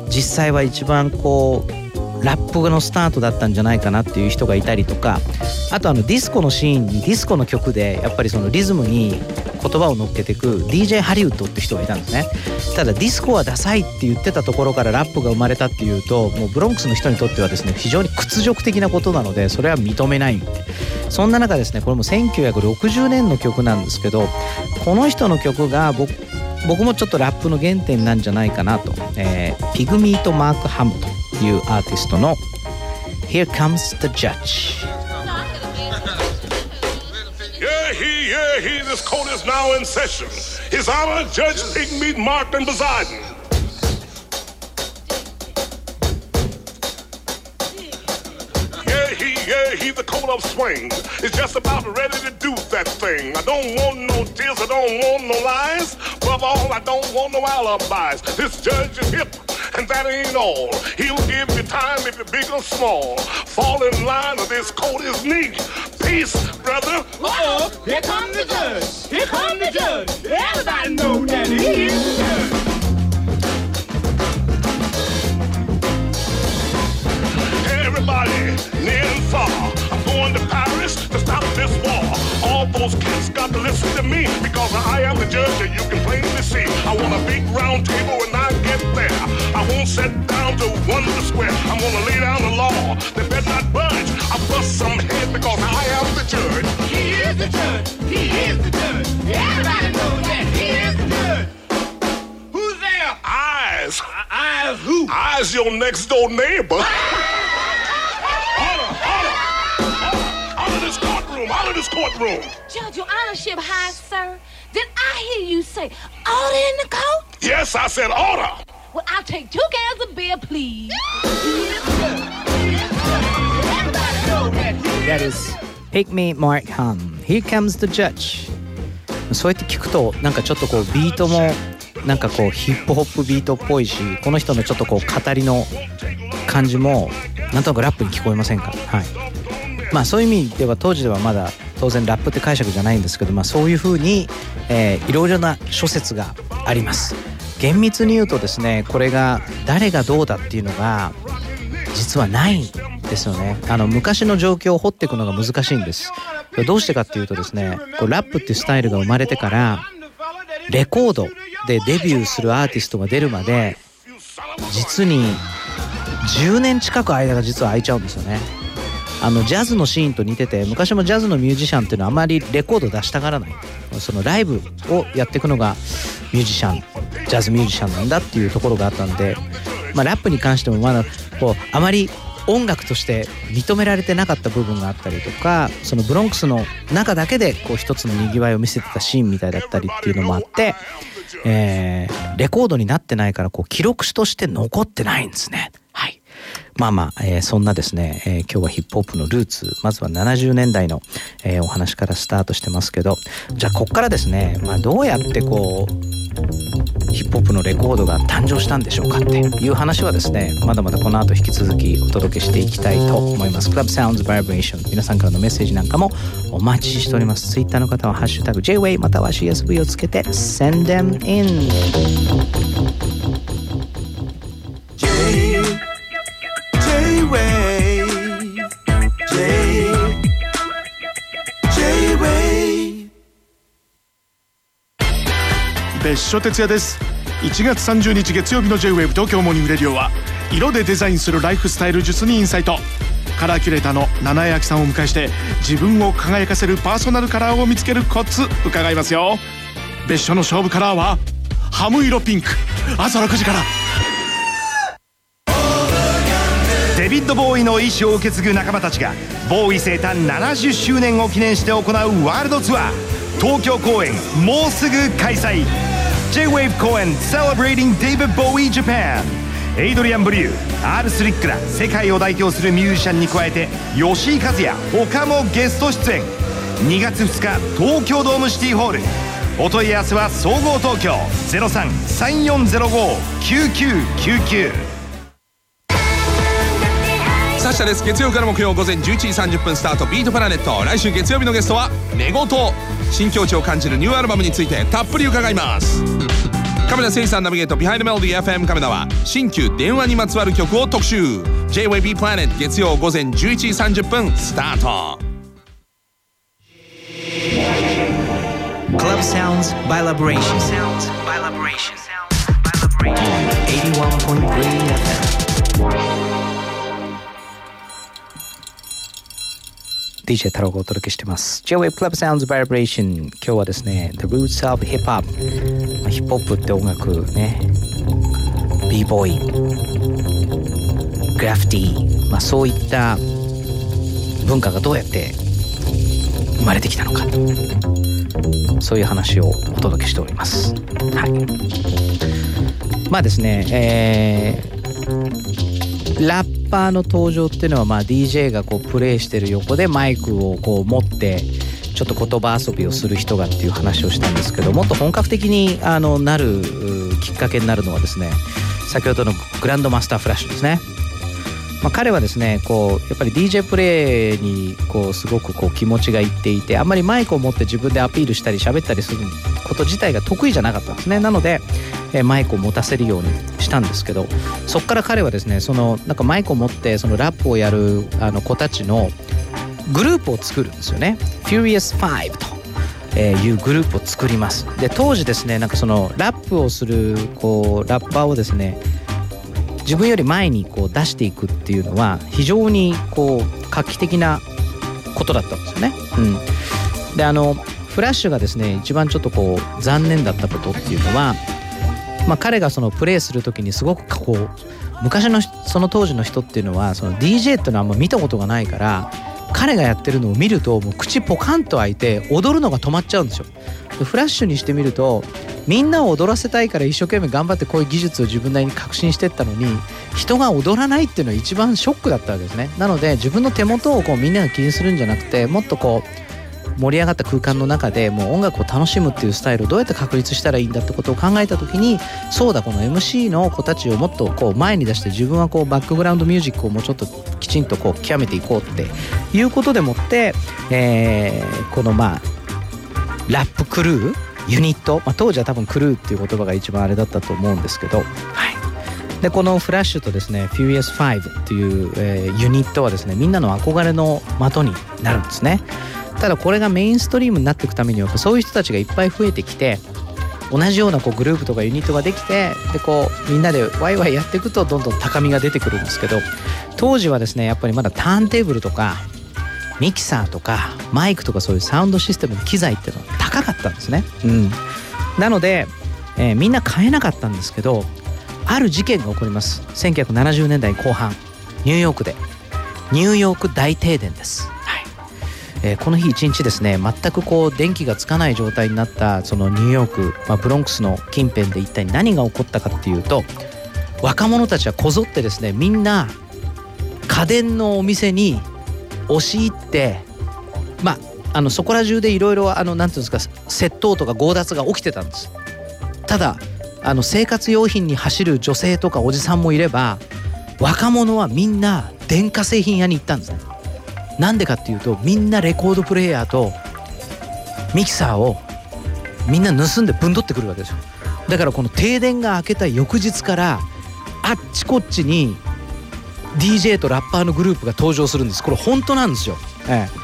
Speaker 4: 実際は一番こうラップのスタートだったんじゃないかなっていう人がいたりとかあとあのディスコのシーンにディスコの曲でやっぱりそのリズムに言葉を乗っけてく DJ ハリウッドって人がいたんですね。ただディスコはダサいって言ってたところからラップが生まれたっていうともうブロンクスの人にとってはですね非常に屈辱的なことなのでそれは認めないそんな中ですねこれも1960年の曲なんですけどこの人の曲が僕僕もちょっとラップの原点なんじゃないかなと、えーピグミート・マーカムというアーティストの「Here Comes the Judge」
Speaker 32: Yeah, he, yeah, he, this court is now in session. His Honor, Judge Pigmeat Martin Poseidon. Yeah, he, yeah, he, the coat of swing is just about ready to do that thing. I don't want no tears, I don't want no lies. Above all, I don't want no alibis. This judge is hip, and that ain't all. He'll give you time if you're big or small. Fall in line, or this coat is neat. Peace, brother.
Speaker 27: Uh-oh, here come the judge. Here come the judge. Everybody know that he is the judge.
Speaker 32: Everybody, near and far, I'm going to Paris this war. All those cats got to listen to me because I am the judge and you can plainly see. I want a big round table when I get there. I won't sit down to wonder square. I'm gonna lay down the law. They better not budge. I bust some head because I am the judge.
Speaker 27: He is the judge. He is the judge. Everybody knows that he is the judge. Who's there?
Speaker 32: Eyes.
Speaker 27: Eyes who?
Speaker 32: Eyes your next door neighbor. courtroom, out of this courtroom.
Speaker 16: Judge, your honorship high, sir. Did I hear you say order in the court?
Speaker 32: Yes, I said order.
Speaker 16: Well, I'll take two cans of beer, please.
Speaker 4: That is Pygmy Mark Han Here comes the judge そうやって聞くとなんかちょっとこうビートもなんかこうヒップホップビートっぽいしこの人のちょっとこう語りの感じもなんとなくラップに聞こえませんかはいまあそういう意味では当時ではまだ当然ラップって解釈じゃないんですけど、まあ、そういうふうに、えーいろいろな諸説があります。厳密に言うとですねこれが誰がどうだっていうのが実はないんですよね。あの昔の状況を掘っていくのが難しいんです。どうしてかっていうとですねこうラップっていうスタイルが生まれてからレコードでデビューするアーティストが出るまで実に10年近く間が実は空いちゃうんですよね。あのジャズのシーンと似てて昔もジャズのミュージシャンっていうのはあまりレコード出したがらないそのライブをやっていくのがミュージシャンジャズミュージシャンなんだっていうところがあったんで、まあ、ラップに関してもまだこうあまり音楽として認められてなかった部分があったりとかそのブロンクスの中だけでこう一つのにぎわいを見せてたシーンみたいだったりっていうのもあって、えーレコードになってないからこう記録として残ってないんですね。まあまあ、えーそんなですね、えー今日はヒップホップのルーツまずは70年代の、えーお話からスタートしてますけどじゃあこっからですね、まあ、どうやってこうヒップホップのレコードが誕生したんでしょうかっていう話はですねまだまだこの後引き続きお届けしていきたいと思います。Club Sounds Vibration 皆さんからのメッセージなんかもお待ちしております。Twitter の方は「ハッシュタグ #JWAY」または CSV をつけて Send them in
Speaker 33: 別所哲也です。1月30日月曜日の J-WAVE 東京モーニングレディオは色でデザインするライフスタイル術にインサイト。カラーキュレーターの七重明さんをお迎えして自分を輝かせるパーソナルカラーを見つけるコツ伺いますよ。別所の勝負カラーはハム色ピンク。朝6時から。
Speaker 34: デビッド・ボーイの意思を受け継ぐ仲間たちがボーイ生誕70周年を記念して行うワールドツアー。東京公演もうすぐ開催。J-WAVE 公演 Celebrating David Bowie Japan. エイドリアン・ブリュー R スリックら世界を代表するミュージシャンに加えて吉井和也他もゲスト出演2月2日東京ドームシティホールお問い合わせは総合東京0334059999
Speaker 23: サッシャです月曜から木曜午前11時30分スタートビートプラネット来週月曜日のゲストは寝言新境地を感じるニューアルバムについてたっぷり伺います亀田誠一さんナビゲートビハインドメロディー FM 亀田は新旧電話にまつわる曲を特集。JWAB プラネット月曜午前11時30分スタート。
Speaker 4: Club Sounds by Liberation. Sounds by Liberation. 81.3 FM DJ 太郎がお届けしてます。J-Wave Club Sounds Vibration 今日はですね The Roots of Hip Hop ヒップホップって音楽ね。B-Boy グラフィティ、まあ、そういった文化がどうやって生まれてきたのか。そういう話をお届けしております。はい。まあですねえーラッパーの登場っていうのはまあ DJ がこうプレイしてる横でマイクをこう持ってちょっと言葉遊びをする人がっていう話をしたんですけどもっと本格的にあのなるきっかけになるのはですね先ほどのグランドマスターフラッシュですね。まあ、彼はですねこうやっぱり DJ プレイにこうすごくこう気持ちがいっていてあんまりマイクを持って自分でアピールしたり喋ったりすること自体が得意じゃなかったんですねなので、えマイクを持たせるようにしたんですけどそこから彼はですねそのなんかマイクを持ってそのラップをやるあの子たちのグループを作るんですよね Furious 5と。えーいうグループを作りますで当時ですねなんかそのラップをするこうラッパーをですね自分より前にこう出していくっていうのは非常にこう画期的なことだったんですよね。うん、であのフラッシュがですね一番ちょっとこう残念だったことっていうのは、まあ、彼がそのプレーする時にすごくこう昔のその当時の人っていうのはその DJ っていうのはあんま見たことがないから彼がやってるのを見るともう口ポカンと開いて踊るのが止まっちゃうんですよ。フラッシュにしてみるとみんなを踊らせたいから一生懸命頑張ってこういう技術を自分なりに確信してったのに人が踊らないっていうのは一番ショックだったわけですねなので自分の手元をこうみんなが気にするんじゃなくてもっとこう盛り上がった空間の中でもう音楽を楽しむっていうスタイルをどうやって確立したらいいんだってことを考えた時にそうだこの MC の子たちをもっとこう前に出して自分はこうバックグラウンドミュージックをもうちょっときちんとこう極めていこうっていうことでもって、えーこのまあラップクルーユニット、まあ、当時は多分クルーっていう言葉が一番あれだったと思うんですけど、はい、でこのフラッシュとですね Furious5 っていう、えーユニットはですねみんなの憧れの的になるんですね。ただこれがメインストリームになっていくためにはそういう人たちがいっぱい増えてきて同じようなこうグループとかユニットができてでこうみんなでワイワイやっていくとどんどん高みが出てくるんですけど当時はですねやっぱりまだターンテーブルとかミキサーとかマイクとかそういうサウンドシステムの機材っていうのは高かったんですね。うん、なので、えーみんな買えなかったんですけどある事件が起こります。1970年代後半ニューヨークで。ニューヨーク大停電です、えーこの日一日ですね全くこう電気がつかない状態になったそのニューヨーク、まあ、ブロンクスの近辺で一体何が起こったかっていうと若者たちはこぞってですねみんな家電のお店に押し入ってまああのそこら中でいろいろあのなんていうんですか窃盗とか強奪が起きてたんです。ただあの生活用品に走る女性とかおじさんもいれば若者はみんな電化製品屋に行ったんですね。なんでかっていうとみんなレコードプレーヤーとミキサーをみんな盗んでぶんどってくるわけですよ。だからこの停電が明けた翌日からあっちこっちに DJ とラッパーのグループが登場するんです。これ本当なんですよ、ええ。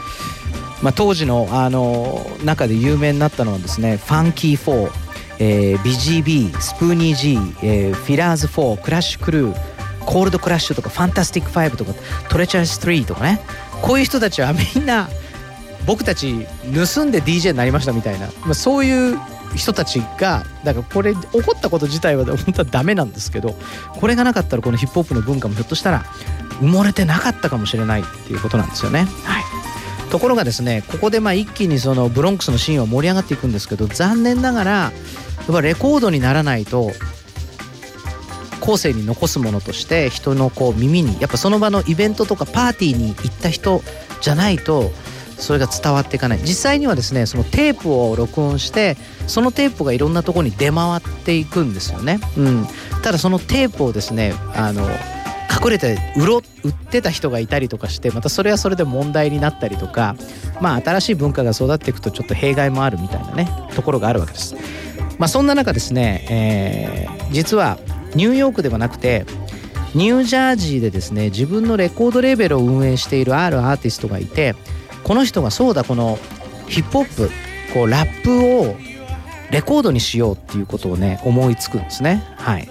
Speaker 4: まあ、当時のあの中で有名になったのはですねファンキー4、えー、BGB スプーニー G、えーフィラーズ4クラッシュクルーコールドクラッシュとかファンタスティック5とかトレチャース3とかね。こういう人たちはみんな僕たち盗んで DJ になりましたみたいな、まあ、そういう人たちがだからこれ起こったこと自体は本当はダメなんですけどこれがなかったらこのヒップホップの文化もひょっとしたら埋もれてなかったかもしれないっていうことなんですよね。はいところがですねここでまあ一気にそのブロンクスのシーンは盛り上がっていくんですけど残念ながらやっぱレコードにならないと後世に残すものとして人のこう耳にやっぱその場のイベントとかパーティーに行った人じゃないとそれが伝わっていかない。実際にはですねそのテープを録音してそのテープがいろんなところに出回っていくんですよね、うん、ただそのテープをですねあの隠れて売ろ売ってた人がいたりとかしてまたそれはそれで問題になったりとかまあ新しい文化が育っていくとちょっと弊害もあるみたいなねところがあるわけです。まあそんな中ですね、えー実はニューヨークではなくてニュージャージーでですね自分のレコードレーベルを運営しているあるアーティストがいてこの人がそうだこのヒップホップこうラップをレコードにしようっていうことをね思いつくんですね。はい。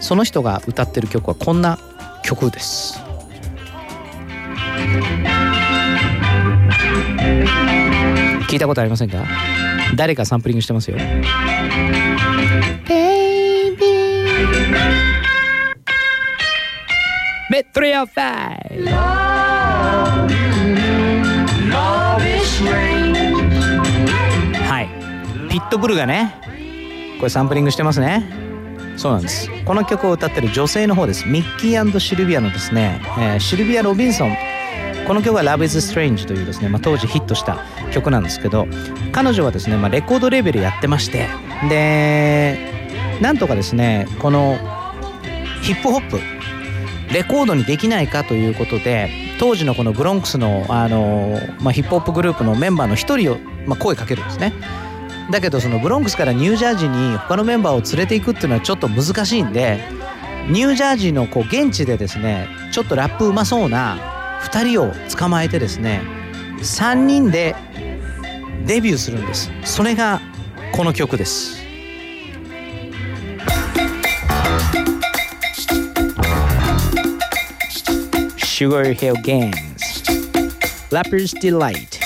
Speaker 4: その人が歌ってる曲はこんな曲です。聞いたことありませんか？誰かサンプリングしてますよ。Met 305はいピットブルがねこれサンプリングしてますね。そうなんです。この曲を歌ってる女性の方です。ミッキーシルビアのですね、えーシルビア・ロビンソンこの曲は「Love is Strange」というですね、まあ、当時ヒットした曲なんですけど彼女はですね、まあ、レコードレーベルやってましてでなんとかですねこのヒップホップレコードにできないかということで当時のこのブロンクスのあの、まあ、ヒップホップグループのメンバーの一人を、まあ、声かけるんですね。だけどそのブロンクスからニュージャージーに他のメンバーを連れていくっていうのはちょっと難しいんでニュージャージーのこう現地でですねちょっとラップうまそうな2人を捕まえてですね3人でデビューするんです。それがこの曲です「Sugar Hill Gangs」「Rapper's Delight」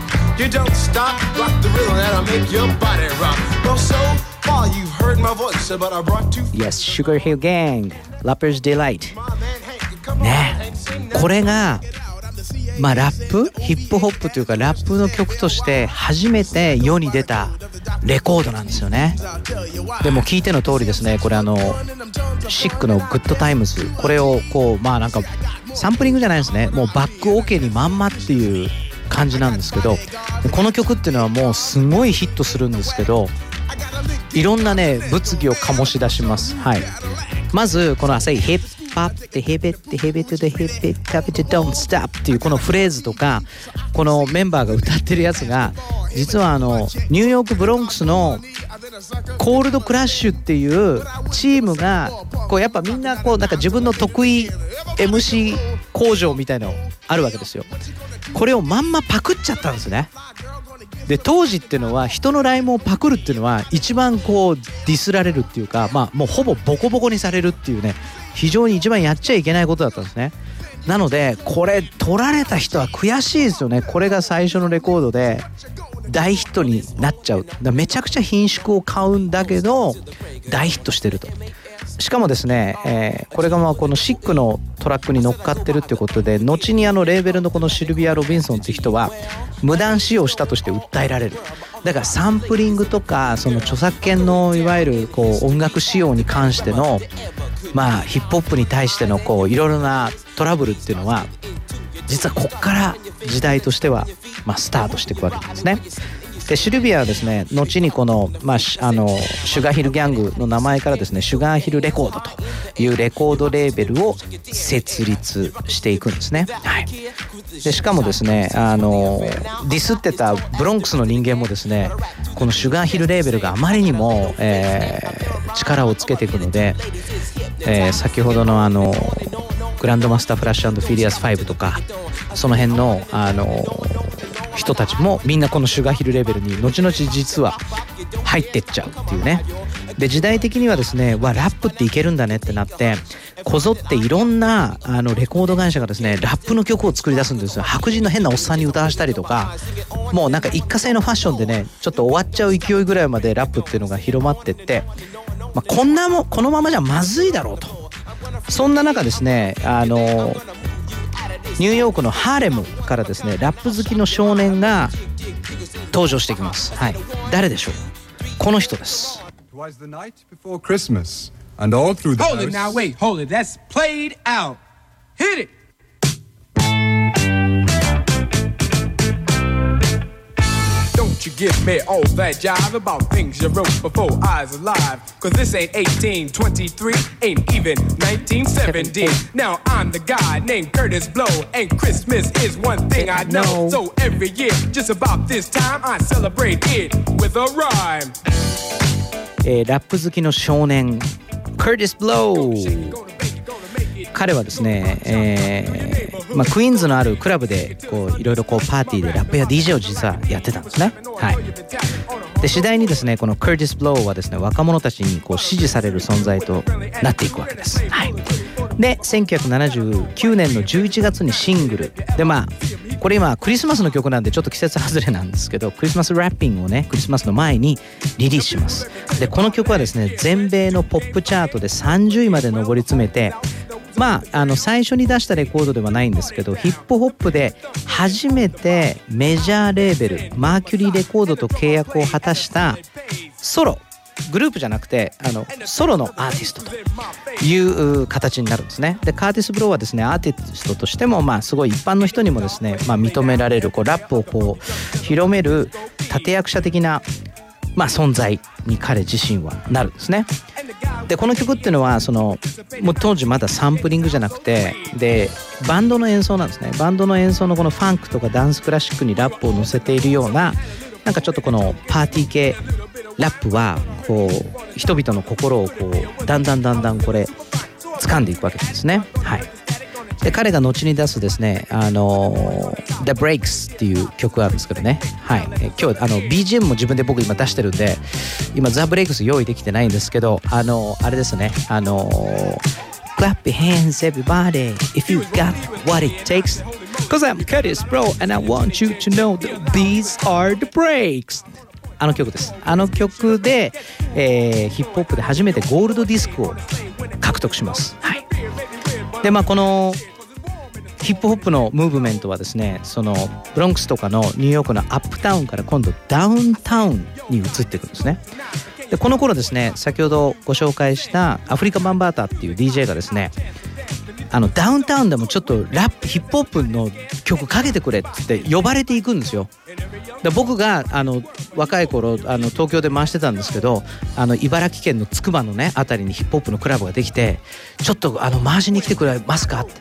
Speaker 24: You don't stop, rock the rhythm that'll make your body rock. Well, so far you've heard my voice, but I brought two.
Speaker 4: Yes, Sugar Hill Gang, Rapper's Delight ねこれがまあラップヒップホップというかラップの曲として初めて世に出たレコードなんですよねでも聞いての通りですねこれあのシックのグッドタイムズこれをこうまあなんかサンプリングじゃないですねもうバックオケにまんまっていう感じなんですけどこの曲っていうのはもうすごいヒットするんですけどいろんなね物議を醸し出します。はい。まずこの「浅いヒップアップってヘベってヘベトでヘベタベトドンスタップっていうこのフレーズとかこのメンバーが歌ってるやつが実はあのニューヨークブロンクスのコールドクラッシュっていうチームがこうやっぱみんなこうなんか自分の得意 MC 工場みたいなのあるわけですよ。これをまんまパクっちゃったんですね。で当時っていうのは人のライムをパクるっていうのは一番こうディスられるっていうかまあもうほぼボコボコにされるっていうね非常に一番やっちゃいけないことだったんですね。なのでこれ取られた人は悔しいですよね。これが最初のレコードで大ヒットになっちゃう。だめちゃくちゃ品種を買うんだけど大ヒットしてると。しかもですね、えーこれがまあこのシックのトラックに乗っかってるっていうことで後にあのレーベルのこのシルビア・ロビンソンって人は無断使用したとして訴えられるだからサンプリングとかその著作権のいわゆるこう音楽使用に関してのまあヒップホップに対してのこういろいろなトラブルっていうのは実はこっから時代としてはまあスタートしていくわけなんですね。でシルビアはですね後にこの,、まあ、あのシュガーヒルギャングの名前からですねシュガーヒルレコードというレコードレーベルを設立していくんですね。はい、でしかもですねあのディスってたブロンクスの人間もですねこのシュガーヒルレーベルがあまりにも、えー力をつけていくので、えー先ほどのあのグランドマスターフラッシュフィリアス5とかその辺のあの人たちもみんなこのシュガーヒルレベルに後々実は入ってっちゃうっていうね。で時代的にはですねわラップっていけるんだねってなってこぞっていろんなあのレコード会社がですねラップの曲を作り出すんですよ。白人の変なおっさんに歌わしたりとかもうなんか一過性のファッションでねちょっと終わっちゃう勢いぐらいまでラップっていうのが広まってって、まあ、こんなもんこのままじゃまずいだろうと。そんな中ですねあのニューヨークのハーレムからですねラップ好きの少年が登場してきますはい誰でしょうこの人です
Speaker 35: was the night before Christmas, and all through the
Speaker 36: Hold
Speaker 35: house.
Speaker 36: it now, wait, hold it. That's played out. Hit it. You give me all that jive about things you wrote before I was alive? Cause this ain't 1823, ain't even 1917. Now I'm the guy named Curtis Blow, and Christmas is one thing I know. So every year, just about this time, I celebrate it with a rhyme.
Speaker 4: えー、ラップ好きの少年 Curtis Blow oh, 彼はですね、えーまあ、クイーンズのあるクラブでこういろいろこうパーティーでラップや DJ を実はやってたんですね。はい、で次第にですねこのカーティス・ブローはですね若者たちにこう支持される存在となっていくわけです。はい、で1979年の11月にシングルでまあこれ今クリスマスの曲なんでちょっと季節外れなんですけどクリスマスラッピングをねクリスマスの前にリリースしますでこの曲はですね全米のポップチャートで30位まで上り詰めてまああの最初に出したレコードではないんですけどヒップホップで初めてメジャーレーベルマーキュリーレコードと契約を果たしたソログループじゃなくてあのソロのアーティストという形になるんですね。でカーティス・ブローはですねアーティストとしてもまあすごい一般の人にもですね、まあ、認められるこうラップをこう広める立役者的な、まあ、存在に彼自身はなるんですね。でこの曲っていうのはそのもう当時まだサンプリングじゃなくてでバンドの演奏なんですねバンドの演奏のこのファンクとかダンスクラシックにラップを乗せているようななんかちょっとこのパーティー系ラップはこう人々の心をこうだんだんだんだんこれ掴んでいくわけですね。はいで彼が後に出すですね「あの The Breaks」っていう曲があるんですけどね、はい、今日あの BGM も自分で僕今出してるんで今 The Breaks 用意できてないんですけどあのあれですねあの Clap your hands everybody if you got what it takes Cause I'm Curtis Bro and I want you to know that these are the breaks あの曲ですあの曲で、えーヒップホップで初めてゴールドディスクを獲得します、はい、でまあこのヒップホップのムーブメントはですねそのブロンクスとかのニューヨークのアップタウンから今度ダウンタウンに移っていくんですね。でこの頃ですね先ほどご紹介したアフリカ・バンバータっていう DJ がですねあのダウンタウンでもちょっとラップヒップホップの曲かけてくれっつって呼ばれていくんですよ。で僕があの若い頃あの東京で回してたんですけどあの茨城県のつくばのね辺りにヒップホップのクラブができてちょっとあの回しに来てくれますかって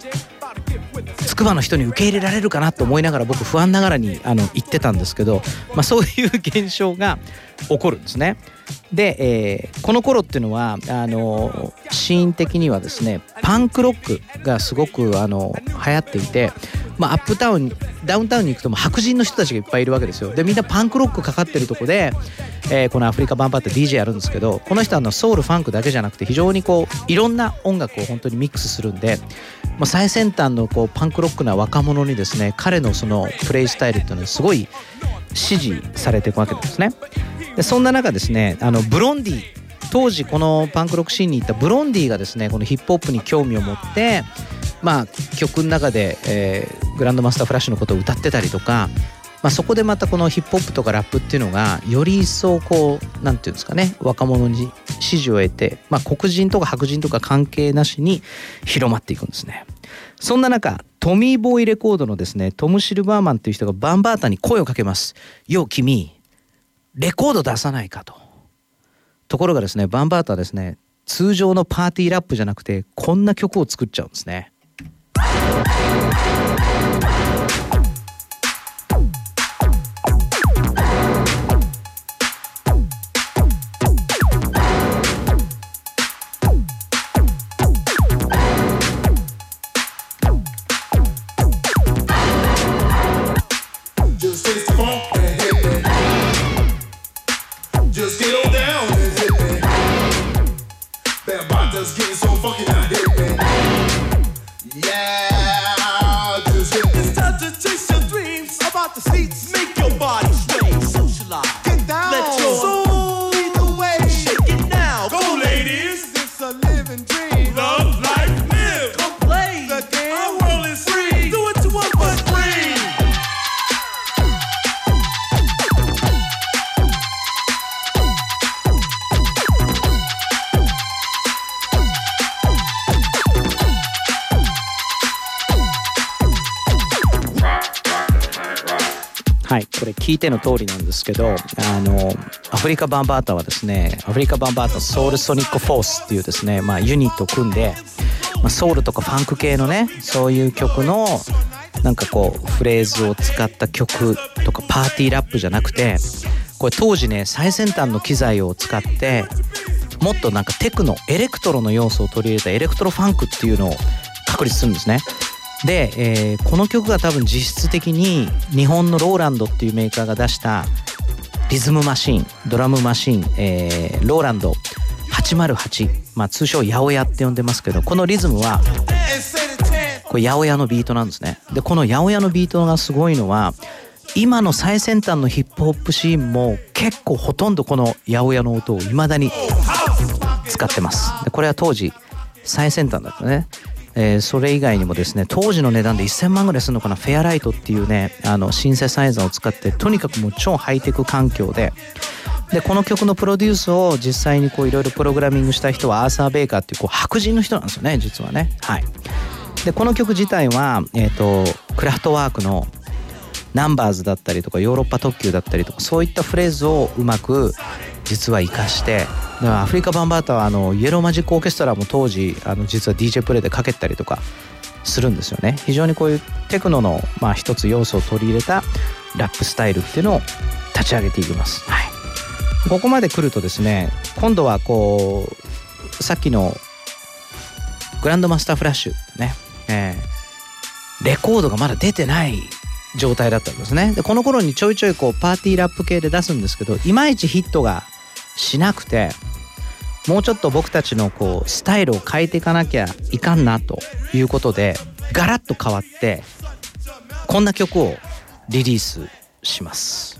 Speaker 4: つくばの人に受け入れられるかなと思いながら僕不安ながらにあの言ってたんですけど、まあ、そういう現象が起こるんですね。で、えーこの頃っていうのはあのシーン的にはですねパンクロックがすごくあの流行っていて、まあ、アップタウンダウンタウンに行くとも白人の人たちがいっぱいいるわけですよでみんなパンクロックかかってるとこで、えーこのアフリカバンバーって DJ やるんですけどこの人はあのソウルファンクだけじゃなくて非常にこういろんな音楽を本当にミックスするんで、まあ、最先端のこうパンクロックな若者にですね彼のそのプレイスタイルっていうのはすごい支持されていくわけですね。でそんな中ですねあのブロンディ当時このパンクロックシーンに行ったブロンディがですねこのヒップホップに興味を持ってまあ曲の中で、えーグランドマスターフラッシュのことを歌ってたりとか、まあ、そこでまたこのヒップホップとかラップっていうのがより一層こうなんていうんですかね若者に支持を得て、まあ、黒人とか白人とか関係なしに広まっていくんですね。そんな中トミーボーイレコードのですねトム・シルバーマンという人がバンバータに声をかけます「よう君レコード出さないか」と。ところがですねバンバータはですね通常のパーティーラップじゃなくてこんな曲を作っちゃうんですね。聞いての通りなんですけど、あの、アフリカバンバータはですね、アフリカバンバータソウルソニックフォースっていうですね、まあユニットを組んで、まあ、ソウルとかファンク系のね、そういう曲の、なんかこう、フレーズを使った曲とかパーティーラップじゃなくて、これ当時ね、最先端の機材を使って、もっとなんかテクノ、エレクトロの要素を取り入れたエレクトロファンクっていうのを確立するんですね。で、えーこの曲が多分実質的に日本のローランドっていうメーカーが出したリズムマシンドラムマシン、えーローランド808、まあ、通称八百屋って呼んでますけどこのリズムはこれ八百屋のビートなんですね。でこの八百屋のビートがすごいのは今の最先端のヒップホップシーンも結構ほとんどこの八百屋の音を未だに使ってます。でこれは当時最先端だったね、えーそれ以外にもですね当時の値段で1000万ぐらいするのかなフェアライトっていうねあのシンセサイザーを使ってとにかくもう超ハイテク環境ででこの曲のプロデュースを実際にいろいろプログラミングした人はアーサー・ベイカーっていうこう白人の人なんですよね実はね。はい。でこの曲自体は、えー、とクラフトワークのナンバーズだったりとかヨーロッパ特急だったりとかそういったフレーズをうまく実は活かしてアフリカ・バンバータはあのイエローマジックオーケストラも当時あの実は DJ プレイでかけたりとかするんですよね。非常にこういうテクノの、まあ、一つ要素を取り入れたラップスタイルっていうのを立ち上げていきます、はい、ここまで来るとですね今度はこうさっきのグランドマスターフラッシュね、えーレコードがまだ出てない状態だったんですね。でこの頃にちょいちょいこうパーティーラップ系で出すんですけどいまいちヒットがしなくてもうちょっと僕たちのこうスタイルを変えていかなきゃいかんなということでガラッと変わってこんな曲をリリースします。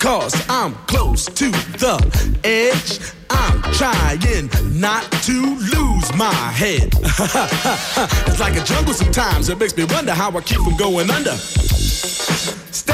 Speaker 27: cause I'm close to the edge. I'm trying not to lose my head. it's like a jungle sometimes. It makes me wonder how I keep from going under.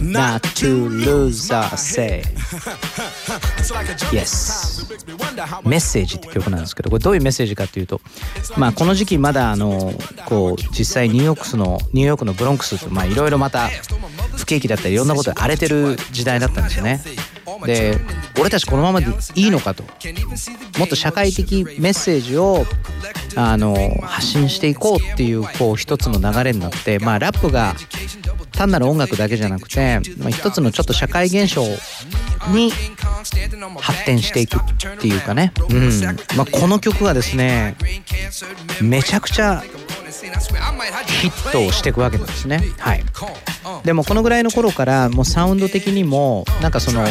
Speaker 4: not to lose ourselves. Yes. メッセージって曲なんですけどこれどういうメッセージかっていうとまあこの時期まだあのこう実際ニューヨークスのニューヨークのブロンクスってまあいろいろまた不景気だったりいろんなことで荒れてる時代だったんですよねで俺たちこのままでいいのかと。もっと社会的メッセージをあの発信していこうっていうこう一つの流れになってまあラップが単なる音楽だけじゃなくて、まあ、一つのちょっと社会現象に発展していくっていうかね、うん。まあ、この曲はですねめちゃくちゃヒットをしていくわけなんですね。はい。でもこのぐらいの頃からもうサウンド的にもなんかその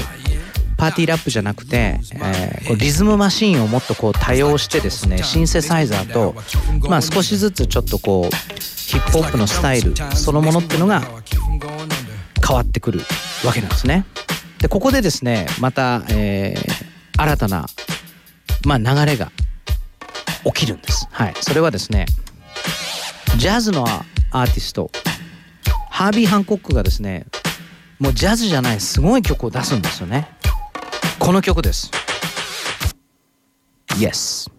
Speaker 4: パーティーラップじゃなくて、えー、こうリズムマシーンをもっとこう多用してですねシンセサイザーと、まあ、少しずつちょっとこうヒップホップのスタイルそのものっていうのが変わってくるわけなんですね。でここでですねまた、えー、新たな、まあ、流れが起きるんです。はい、それはですねジャズのアーティストハービー・ハンコックがですねもうジャズじゃないすごい曲を出すんですよね。この曲です。Yes.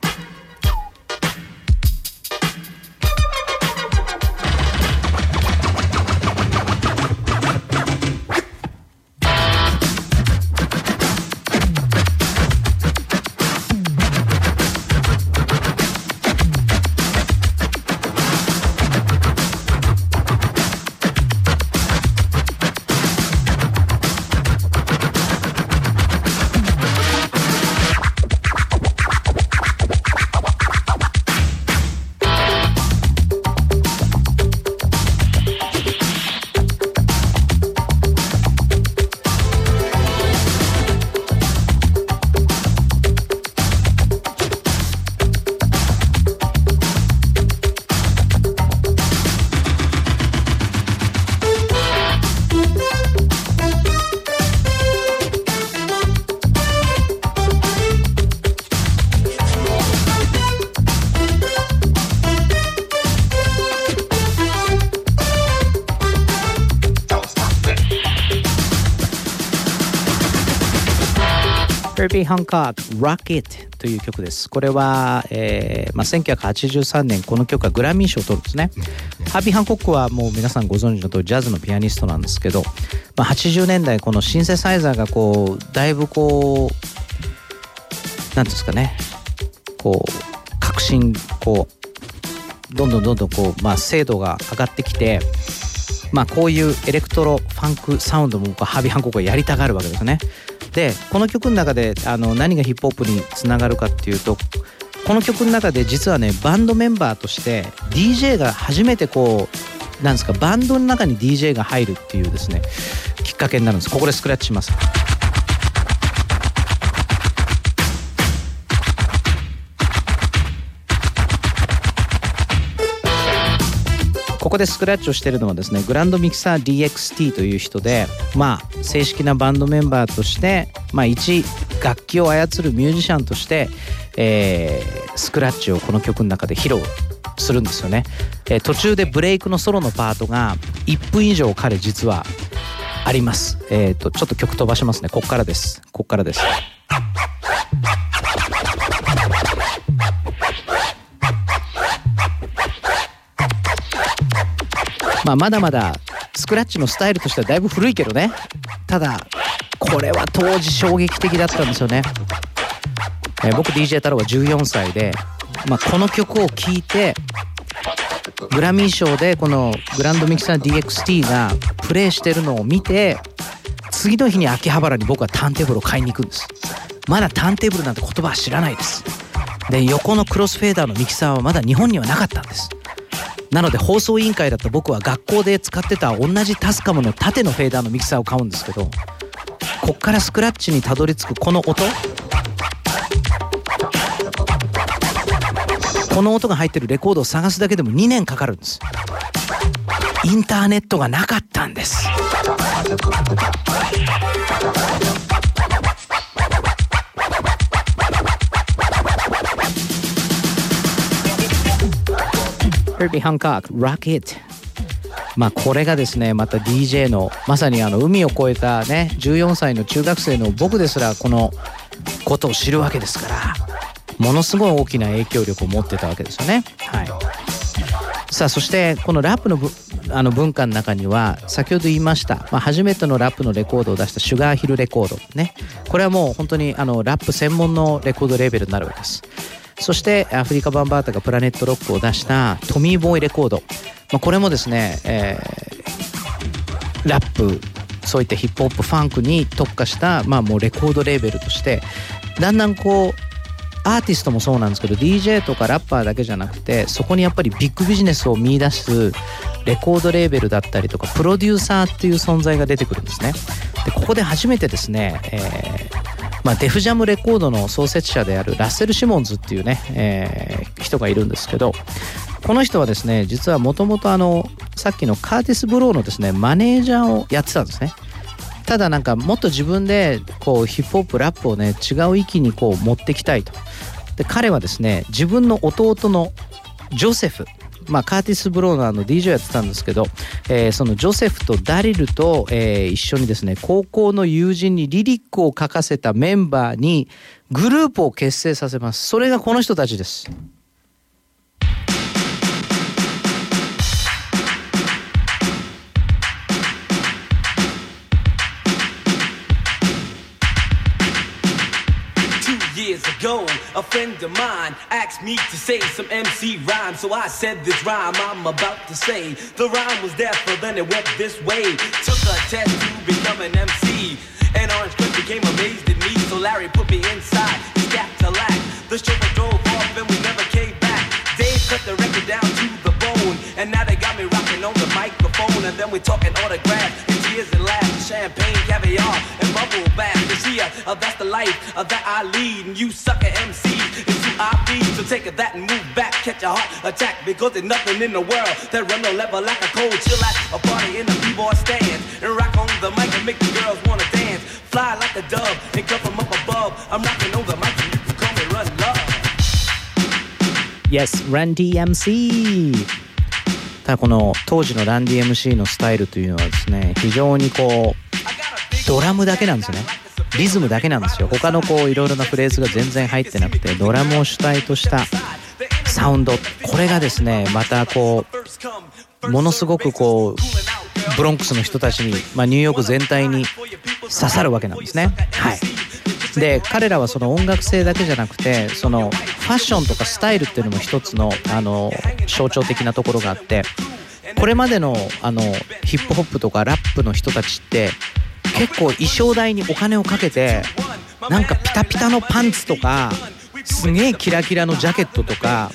Speaker 4: Herbie Hancock Rockit という曲です。これは、えーまあ、1983年この曲はグラミー賞を取るんですね。ハービー・ハンコックはもう皆さんご存知の通りジャズのピアニストなんですけど、まあ、80年代このシンセサイザーがこうだいぶこう何んですかねこう革新こうどんどんどんどんこう、まあ、精度が上がってきてまあこういうエレクトロファンクサウンドもハービー・ハンコックはやりたがるわけですね。でこの曲の中であの何がヒップホップにつながるかっていうとこの曲の中で実はねバンドメンバーとして DJ が初めてこうなんですかバンドの中に DJ が入るっていうですねきっかけになるんです。ここでスクラッチします。ここでスクラッチをしてるのはですねグランドミキサー DXT という人でまあ正式なバンドメンバーとしてまあ一楽器を操るミュージシャンとしてえースクラッチをこの曲の中で披露するんですよね、えー途中でブレイクのソロのパートが1分以上彼実はあります。えっ、とちょっと曲飛ばしますね。こっからです。こっからです。まあまだまだスクラッチのスタイルとしてはだいぶ古いけどね。ただこれは当時衝撃的だったんですよね、えー僕 DJ 太郎は14歳で、まあ、この曲を聴いてグラミー賞でこのグランドミキサー DXT がプレイしてるのを見て次の日に秋葉原に僕はターンテーブルを買いに行くんです。まだターンテーブルなんて言葉は知らないです。で横のクロスフェーダーのミキサーはまだ日本にはなかったんです。なので放送委員会だった僕は学校で使ってた同じタスカムの縦のフェーダーのミキサーを買うんですけどこっからスクラッチにたどり着くこの音。この音が入ってるレコードを探すだけでも2年かかるんです。インターネットがなかったんです。Herbie Hancock Rock It まあこれがですねまた DJ のまさにあの海を越えたね14歳の中学生の僕ですらこのことを知るわけですからものすごい大きな影響力を持ってたわけですよね。はい。さあそしてこのラップのあの文化の中には先ほど言いました、まあ、初めてのラップのレコードを出したシュガーヒルレコードね。これはもう本当にあのラップ専門のレコードレーベルになるわけです。そしてアフリカ・バンバータがプラネットロックを出したトミーボーイレコード、まあ、これもですね、えーラップそういったヒップホップファンクに特化した、まあ、もうレコードレーベルとしてだんだんこうアーティストもそうなんですけど DJ とかラッパーだけじゃなくてそこにやっぱりビッグビジネスを見出すレコードレーベルだったりとかプロデューサーっていう存在が出てくるんですね。でここで初めてですね、えーまあ、デフジャムレコードの創設者であるラッセル・シモンズっていうね、えー人がいるんですけどこの人はですね実はもともとあのさっきのカーティス・ブローのですねマネージャーをやってたんですね。ただなんかもっと自分でこうヒップホップラップをね違う域にこう持ってきたいと。で彼はですね自分の弟のジョセフまあ、カーティス・ブローのあの DJ をやってたんですけど、えーそのジョセフとダリルと、えー一緒にですね高校の友人にリリックを書かせたメンバーにグループを結成させます。それがこの人たちです。
Speaker 27: A friend of mine asked me to say some MC rhyme. So I said this rhyme I'm about to say. The rhyme was there, but then it went this way. Took a test to become an MC. And Orange Cliff became amazed at me. So Larry put me inside his Cadillac. The chauffeur drove off and we never came back. Dave cut the record down to the bone. And now they got me rocking on the microphone. And then we talking autographs and tears and laughs. Champagne, caviar, and bubble bath. You see, uh, uh, that's the life uh, that I lead. And you sucker MCs is who I feed. So take that and move back. Catch a heart attack. Because there's nothing in the world that run no level like a cold chill at a party in a b-boy stand. And rock on the mic and make the girls wanna dance. Fly like a dove and come from up above. I'm rocking on the mic and you can call me Run Love.
Speaker 4: Yes, Run DMC ただこの当時のランディ MC のスタイルというのはですね非常にこうドラムだけなんですよね リズムだけなんですよ。他のこういろいろなフレーズが全然入ってなくてドラムを主体としたサウンド。これがですねまたこうものすごくこうブロンクスの人たちに、まあ、ニューヨーク全体に刺さるわけなんですね。はい。で彼らはその音楽性だけじゃなくてそのファッションとかスタイルっていうのも一つのあの象徴的なところがあってこれまでのあのヒップホップとかラップの人たちって結構衣装代にお金をかけてなんかピタピタのパンツとかすげえキラキラのジャケットとか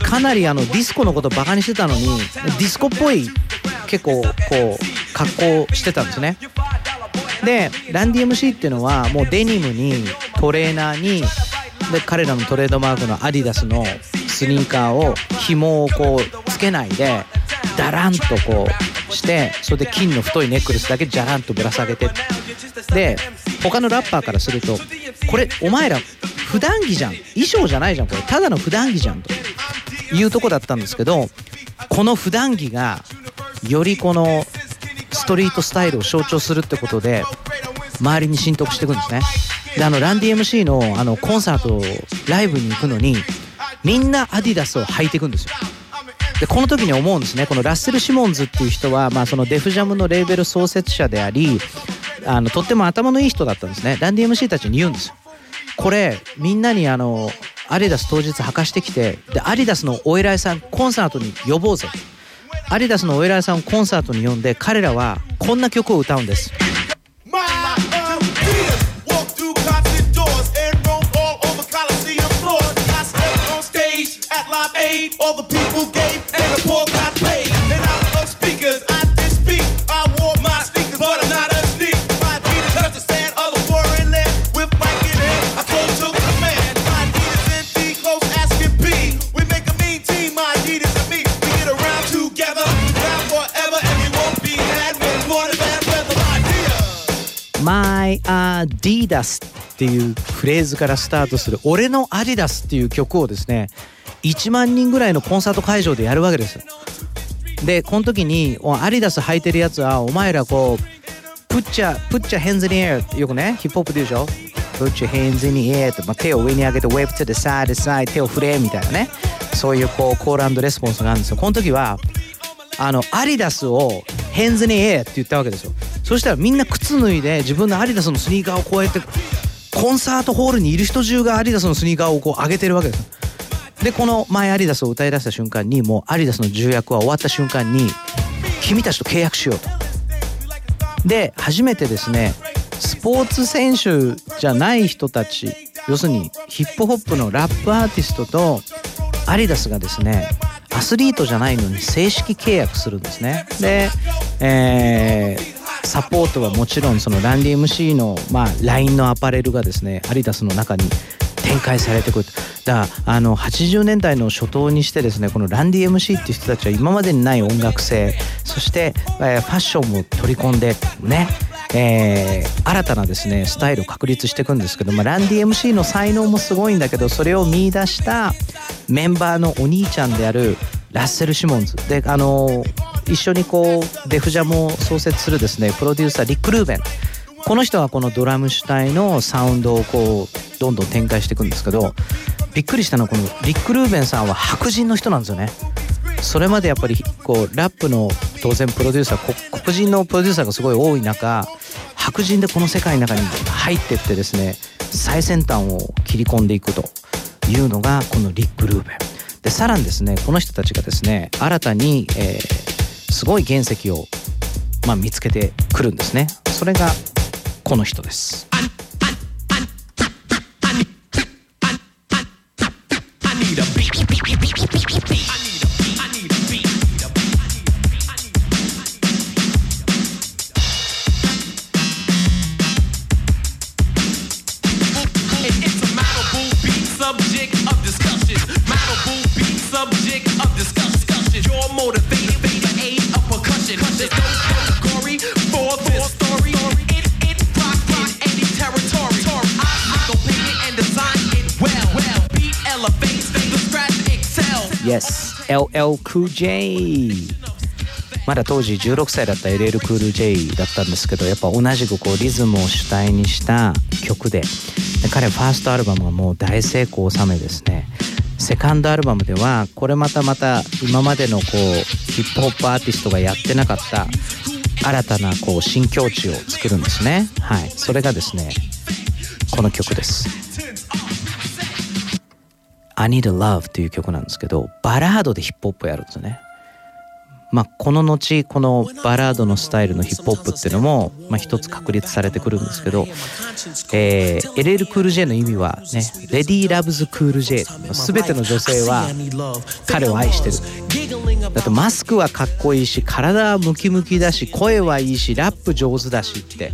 Speaker 4: かなりあのディスコのことバカにしてたのにディスコっぽい結構こう格好してたんですね。でランディ MC っていうのはもうデニムにトレーナーにで彼らのトレードマークのアディダスのスニーカーを紐をこうつけないでダランとこうしてそれで金の太いネックレスだけジャランとぶら下げて。で他のラッパーからするとこれお前ら普普段着じゃん。衣装じゃないじゃんこれ。ただの普段着じゃんと。いうとこだったんですけどこの普段着がよりこのストリートスタイルを象徴するってことで周りに浸透していくんですね。であのランディ MC のあのコンサートライブに行くのにみんなアディダスを履いていくんですよ。でこの時に思うんですね。このラッセル・シモンズっていう人は、まあ、そのデフジャムのレーベル創設者でありあのとっても頭のいい人だったんですね。ランディ MC たちに言うんですよ。これみんなにあのアディダス当日履かしてきてでアディダスのお偉いさんコンサートに呼ぼうぜ。アディダスのお偉いさんをコンサートに呼んで彼らはこんな曲を歌うんです。
Speaker 32: Aid. All the people gave and the poor got paid. Speakers, I did speak. I wore my sneakers, but I'm not a sneak. My the a foreign land. With in hand, I told to. My Adidas and D close. We make a mean team, my me. We get around together, forever, and we won't be more than bad weather. My.
Speaker 4: My Adidas っていうフレーズからスタートする「俺のアディダス」っていう曲をですね1万人ぐらいのコンサート会場でやるわけです。でこの時にアディダス履いてるやつはお前らこうプッチャプッチャヘンズにエアってよくね？ヒップホップで言うでしょ？Put your hands in the air って、まあ、手を上に上げて Wave to the side side 手を振れみたいなね。そういうこうコールレスポンスがあるんですよ。この時はあのアディダスをヘンズにエアって言ったわけですよ。そしたらみんな靴脱いで自分のアディダスのスニーカーをこうやってコンサートホールにいる人中がアディダスのスニーカーをこう上げてるわけです。でこの「マイアディダス」を歌い出した瞬間にもうアディダスの重役は終わった瞬間に君たちと契約しようと。で初めてですねスポーツ選手じゃない人たち要するにヒップホップのラップアーティストとアディダスがですねアスリートじゃないのに正式契約するんですね。で、えーサポートはもちろんそのランディ MC の、まあ、LINE のアパレルがですねアディダスの中に展開されてくるだからあの80年代の初頭にしてですねこのランディ MC っていう人たちは今までにない音楽性そして、えーファッションも取り込んでねえー新たなですねスタイルを確立していくんですけど、まあ、ランディ MC の才能もすごいんだけどそれを見出したメンバーのお兄ちゃんであるラッセル・シモンズ。であの一緒にこうデフジャムを創設するですねプロデューサーリック・ルーベン。この人はこのドラム主体のサウンドをこうどんどん展開していくんですけどびっくりしたのはこのリック・ルーベンさんは白人の人なんですよね。それまでやっぱりこうラップの当然プロデューサー黒人のプロデューサーがすごい多い中白人でこの世界の中に入ってってですね最先端を切り込んでいくというのがこのリック・ルーベン。でさらにですねこの人たちがですね新たに、えーすごい原石を、まあ、見つけてくるんですね。それがこの人です。Yes LL Cool J まだ当時16歳だった LL クール J だったんですけどやっぱ同じくこうリズムを主体にした曲で。彼ファーストアルバムはもう大成功を収めですね。セカンドアルバムではこれまたまた今までのこうヒップホップアーティストがやってなかった新たなこう新境地を作るんですね。はい。それがですねこの曲です「I Need a Love」という曲なんですけどバラードでヒップホップやるんですよね。まあ、この後このバラードのスタイルのヒップホップっていうのも、一つ確立されてくるんですけど、えー、LL クール J の意味はね「レディー・ラブズ・クール J」全ての女性は彼を愛してる。だってマスクはかっこいいし体はムキムキだし声はいいしラップ上手だしって、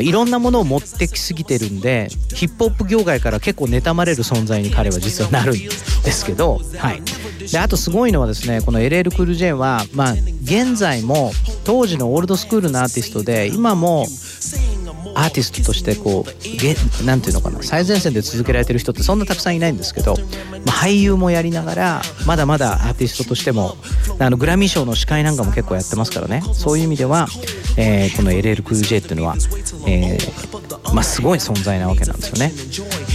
Speaker 4: いろんなものを持ってきすぎてるんでヒップホップ業界から結構妬まれる存在に彼は実はなるんですけどはい。であとすごいのはですねこの LL クール J はまあ現在も当時のオールドスクールのアーティストで今もアーティストとしてこうなんていうのかな最前線で続けられてる人ってそんなたくさんいないんですけど、まあ、俳優もやりながらまだまだアーティストとしてもあのグラミー賞の司会なんかも結構やってますからねそういう意味では、えーこの LL クール J っていうのは、えーまあ、すごい存在なわけなんですよね。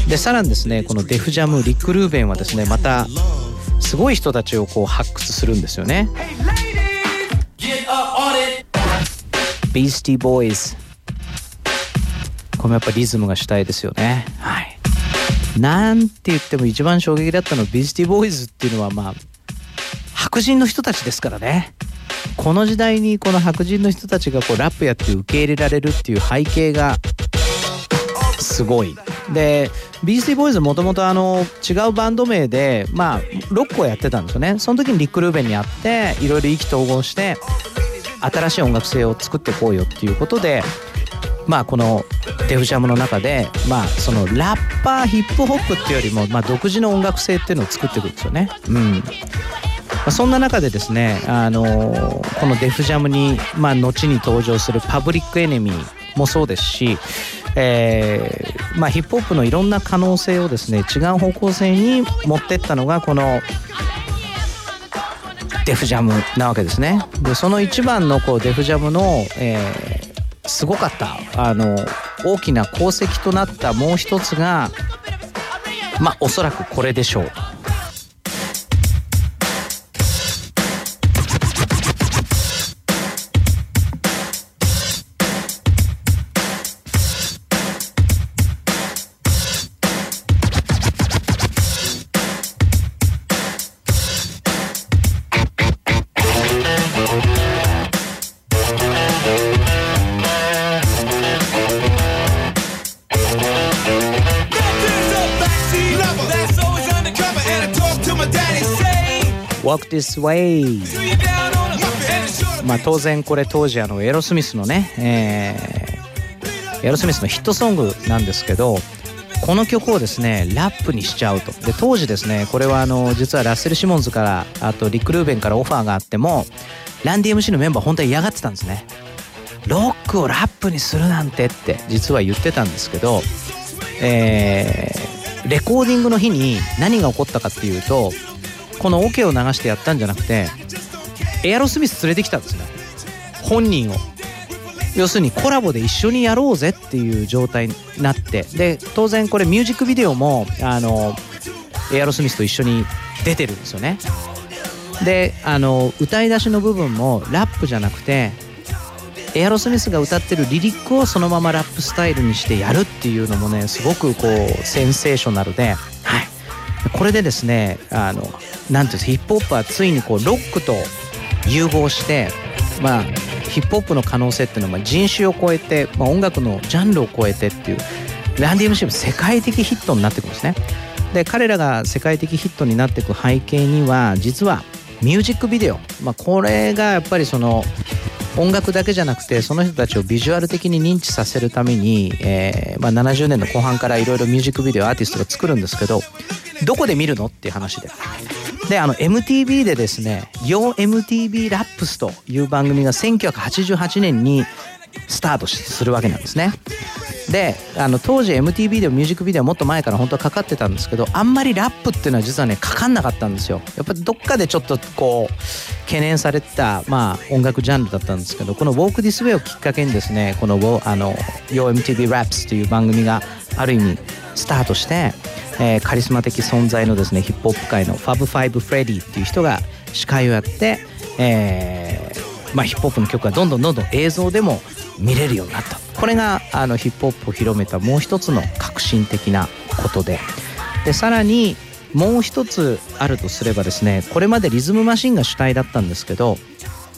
Speaker 4: でさらにですねこのデフジャムリック・ルーベンはですねまたすごい人たちをこう発掘するんですよね。ビースティーボーイズこれもやっぱリズムが主体ですよね。はい。なんて言っても一番衝撃だったのはビースティーボーイズっていうのはまあ白人の人たちですからね。この時代にこの白人の人たちがこうラップやって受け入れられるっていう背景がすごい。でビースティーボーイズもともとあの違うバンド名でまあ6個やってたんですよねその時にリック・ルーベンに会っていろいろ意気投合して新しい音楽性を作っていこうよっていうことでまあこのデフジャムの中でまあそのラッパーヒップホップっていうよりもまあ独自の音楽性っていうのを作っていくんですよね。うんまあそんな中でですね、あのーこのデフジャムに、まあ、後に登場するパブリックエネミーもそうですし、えーまあ、ヒップホップのいろんな可能性をですね違う方向性に持ってったのがこのデフジャムなわけですね。でその一番のこうデフジャムの、えーすごかったあの大きな功績となったもう一つがまあおそらくこれでしょう。This Way. まあ当然これ当時あのエロスミスのね、えーエロスミスのヒットソングなんですけどこの曲をですねラップにしちゃうと。で当時ですねこれはあの実はラッセル・シモンズからあとリック・ルーベンからオファーがあってもランディ MC のメンバー本当は嫌がってたんですね。ロックをラップにするなんてって実は言ってたんですけどえーレコーディングの日に何が起こったかっていうとこのオ、ケを流してやったんじゃなくてエアロスミス連れてきたんですね。本人を。要するにコラボで一緒にやろうぜっていう状態になって。で当然これミュージックビデオもあのエアロスミスと一緒に出てるんですよね。であの歌い出しの部分もラップじゃなくてエアロスミスが歌ってるリリックをそのままラップスタイルにしてやるっていうのもねすごくこうセンセーショナルで、はい、これでですねあのなんていうんですヒップホップはついにこうロックと融合してまあヒップホップの可能性っていうのは人種を超えて、まあ、音楽のジャンルを超えてっていうランディ MC も世界的ヒットになってくるんですね。で彼らが世界的ヒットになっていく背景には実はミュージックビデオ、まあ、これがやっぱりその音楽だけじゃなくてその人たちをビジュアル的に認知させるために、えーまあ、70年の後半からいろいろミュージックビデオアーティストが作るんですけどどこで見るのっていう話で。であの MTV でですね「Yo MTV ラップス」という番組が1988年にスタートするわけなんですね。であの当時 MTV でもミュージックビデオもっと前から本当はかかってたんですけどあんまりラップっていうのは実はねかかんなかったんですよ。やっぱどっかでちょっとこう懸念されてた、まあ、音楽ジャンルだったんですけどこの「Walk This Way」をきっかけにですねこの「Yo MTV Raps」という番組がある意味スタートして、えーカリスマ的存在のですねヒップホップ界のファブファイブフレディっていう人が司会をやって、えーまあ、ヒップホップの曲がどんどんどんどん映像でも見れるようになった。これがあのヒップホップを広めたもう一つの革新的なことで。でさらにもう一つあるとすればですねこれまでリズムマシンが主体だったんですけど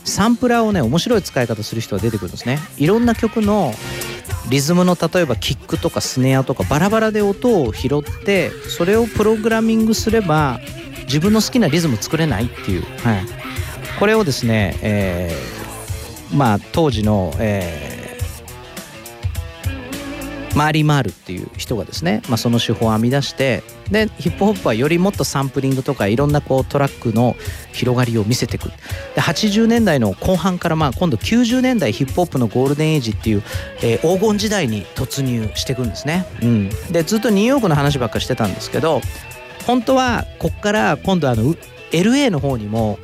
Speaker 4: サンプラーをね面白い使い方する人が出てくるんですね。いろんな曲のリズムの例えばキックとかスネアとかバラバラで音を拾ってそれをプログラミングすれば自分の好きなリズム作れないっていう、はい、これをですね、えーまあ当時の、えーマーリー・マールっていう人がですね、まあ、その手法を編み出してでヒップホップはよりもっとサンプリングとかいろんなこうトラックの広がりを見せていく。で80年代の後半からまあ今度90年代ヒップホップのゴールデンエイジっていう、えー黄金時代に突入していくんですね、うん、でずっとニューヨークの話ばっかりしてたんですけど本当はこっから今度あの LA の方にも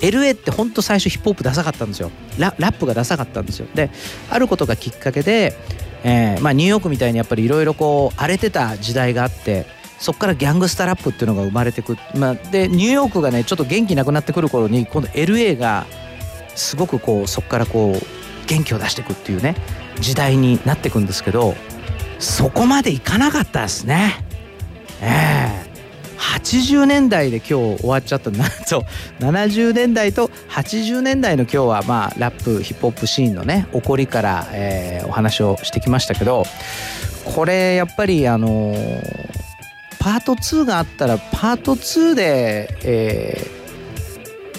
Speaker 4: LA って本当最初ヒップホップダサかったんですよ。ララップがダサかったんですよ。であることがきっかけで、えーまあ、ニューヨークみたいにやっぱりいろいろこう荒れてた時代があってそこからギャングスタラップっていうのが生まれてく、まあ、でニューヨークがねちょっと元気なくなってくる頃に今度 LA がすごくこうそこからこう元気を出していくっていうね時代になっていくんですけどそこまでいかなかったですね。ええ80年代で今日終わっちゃったなそう70年代と80年代の今日はまあラップヒップホップシーンのね起こりから、えーお話をしてきましたけどこれやっぱりあのーパート2があったらパート2で、えー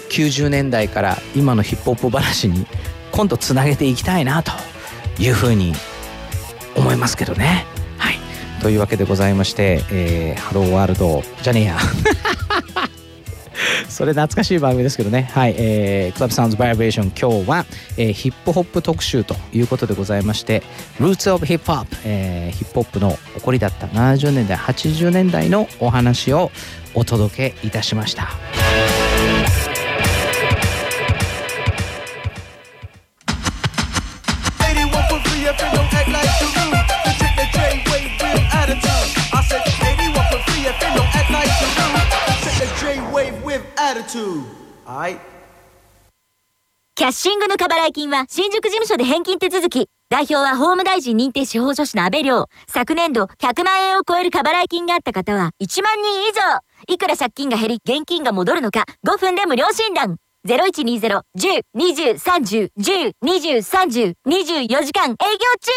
Speaker 4: 90年代から今のヒップホップ話に今度つなげていきたいなというふうに思いますけどね。というわけでございまして、えーハローワールドじゃねえや。それ懐かしい番組ですけどね。はい、えー、クラブサウンズバイブレーション今日は、えーヒップホップ特集ということでございまして、Roots of Hip Hop、えーヒップホップの起こりだった70年代、80年代のお話をお届けいたしました。
Speaker 22: Attitude. Alright.
Speaker 37: キャッシングの過払い金は新宿事務所で返金手続き。代表は法務大臣認定司法書士の安倍亮。昨年度100万円を超える過払い金があった方は1万人以上。いくら借金が減り現金が戻るのか5分で無料診断。0120-10-20-30-10-20-30-24時間営業中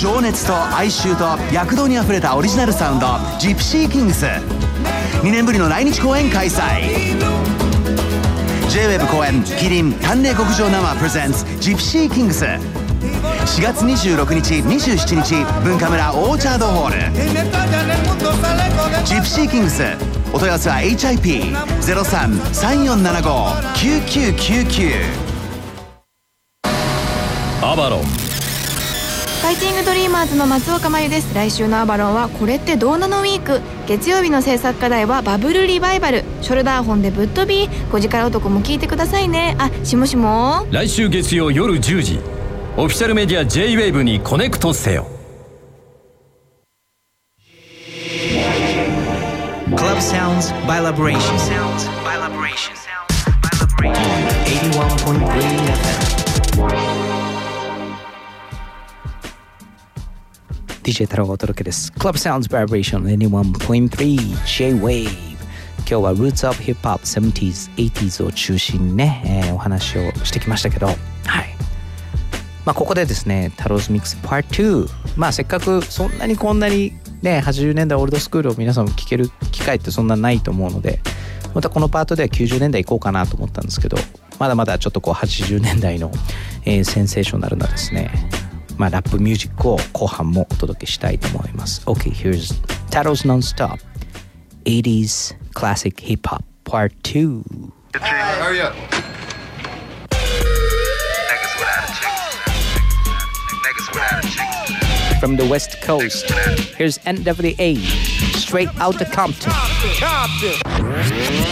Speaker 34: 情熱と哀愁と躍動にあふれたオリジナルサウンドジプシーキングス。2年ぶりの来日公演開催。J-WEB 公演「キリン淡麗極上生プレゼンツジプシーキングス」4月26日27日文化村オーチャードホール。ジプシーキングスお問い合わせは HIP0334759999
Speaker 38: アバロン
Speaker 39: ファイティングドリーマーズの松岡真優です。来週のアバロンはこれってどうなのウィーク。月曜日の制作課題はバブルリバイバル。ショルダーホンでぶっ飛び。5時から男も聞いてくださいね。あしもしも
Speaker 38: 来週月曜夜10時。オフィシャルメディア JWAVE にコネクトせよ。
Speaker 4: Club Sounds by Liberation. Sounds by Liberation. On 81.3 FM. DJ 太郎がお届けです。Club Sounds Vibration 81.3 J-Wave 今日は Roots of Hip Hop 70s、80s を中心にね、えーお話をしてきましたけど、はい。まあ、ここでですね、タローズミックス Part 2。まあ、せっかくそんなにこんなにね、80年代オールドスクールを皆さんも聴ける機会ってそんなないと思うので、またこのパートでは90年代行こうかなと思ったんですけど、まだまだちょっとこう80年代の、えーセンセーショナルなですね、まあ、ラップミュージックを後半もお届けしたいと思います。OK, here's Taro's Non-Stop 80s Classic Hip Hop Part 2
Speaker 22: Hurry up.
Speaker 4: from the West Coast. Here's NWA, straight out to Compton.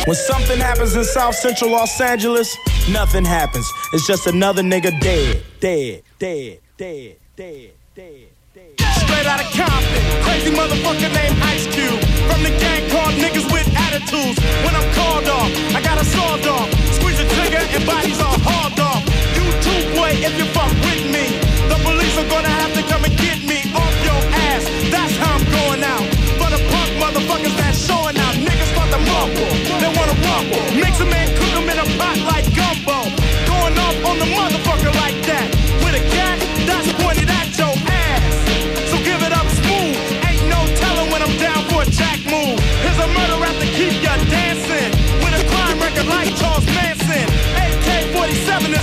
Speaker 27: When something happens in South Central Los Angeles, nothing happens. It's just another nigga dead, dead, dead, dead, dead, dead. dead.
Speaker 22: Straight out of Compton, crazy motherfucker named Ice Cube. From the gang called niggas with attitudes. When I'm called off, I got a sawed off. Squeeze the trigger and bodies are hauled off. You too, boy, if you fuck with me. The police are gonna have to come and get me off your ass. That's how I'm going out. For the punk motherfuckers that's showing out.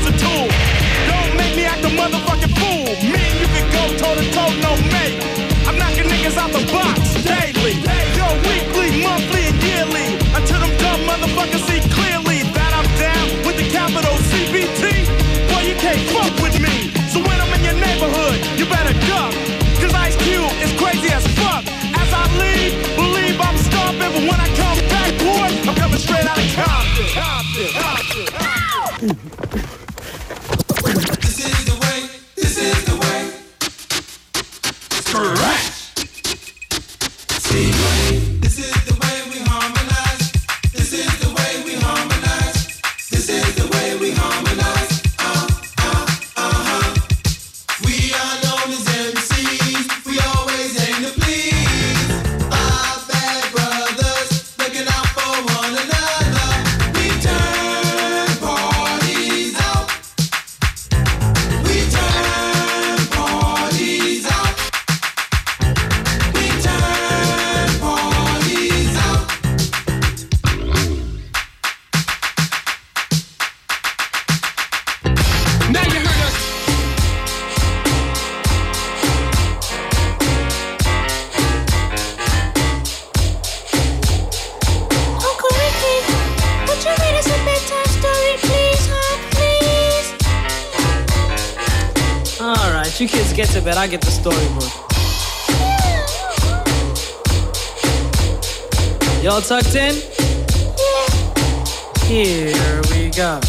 Speaker 22: a tool. Don't make me act a motherfucking fool. Me and you can go toe to toe, no mate. I'm knocking niggas out the box daily. Yo, weekly, monthly, and yearly. Until them dumb motherfuckers see clearly that I'm
Speaker 27: down with the capital CBT. Boy, you can't fuck with me. So when I'm in your neighborhood, you better duck. Cause Ice Cube is crazy as fuck. As I leave, believe I'm stomping, but when I come back, boy, I'm coming straight out
Speaker 13: of Compton. Compton. Y'all tucked in? Here we go.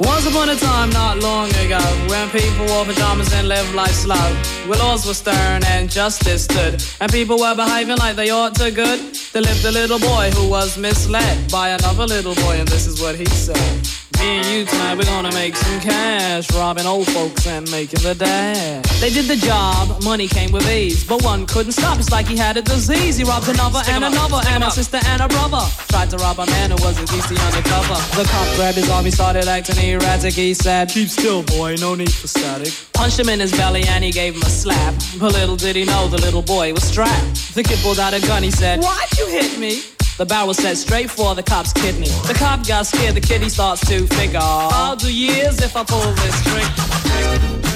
Speaker 13: Once upon a time, not long ago, when people wore pajamas and lived life slow, laws were stern and justice stood, and people were behaving like they ought to good, there lived a little boy who was misled by another little boy, and this is what he said. Me and you tonight, we're gonna make some cash, robbing old folks and making the dash. They did the job, money came with ease, but one couldn't stop. It's like he had a disease. He robbed another and another, and a sister and a brother. Tried to rob a man who was a DC undercover. The cop grabbed his arm, he started acting erratic. He said, "Keep still, boy, no need for static." Punched him in his belly and he gave him a slap. But little did he know the little boy was strapped. The kid pulled out a gun. He said, "Why'd you hit me?" The barrel set straight for the cop's kidney. The cop got scared, the he starts to figure. I'll do years if I pull this trick.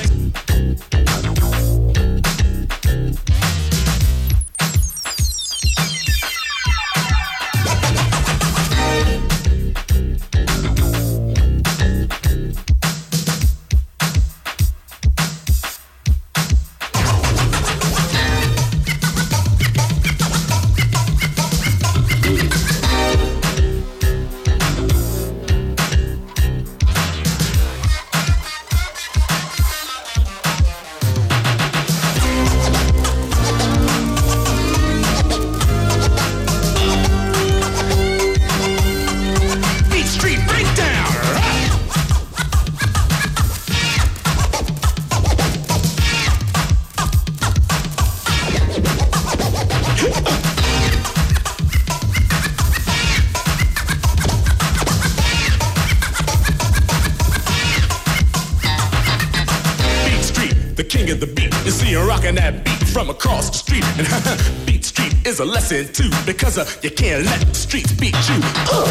Speaker 27: Street. And Beat Street is a lesson too, because uh, you can't let the streets beat you. Uh.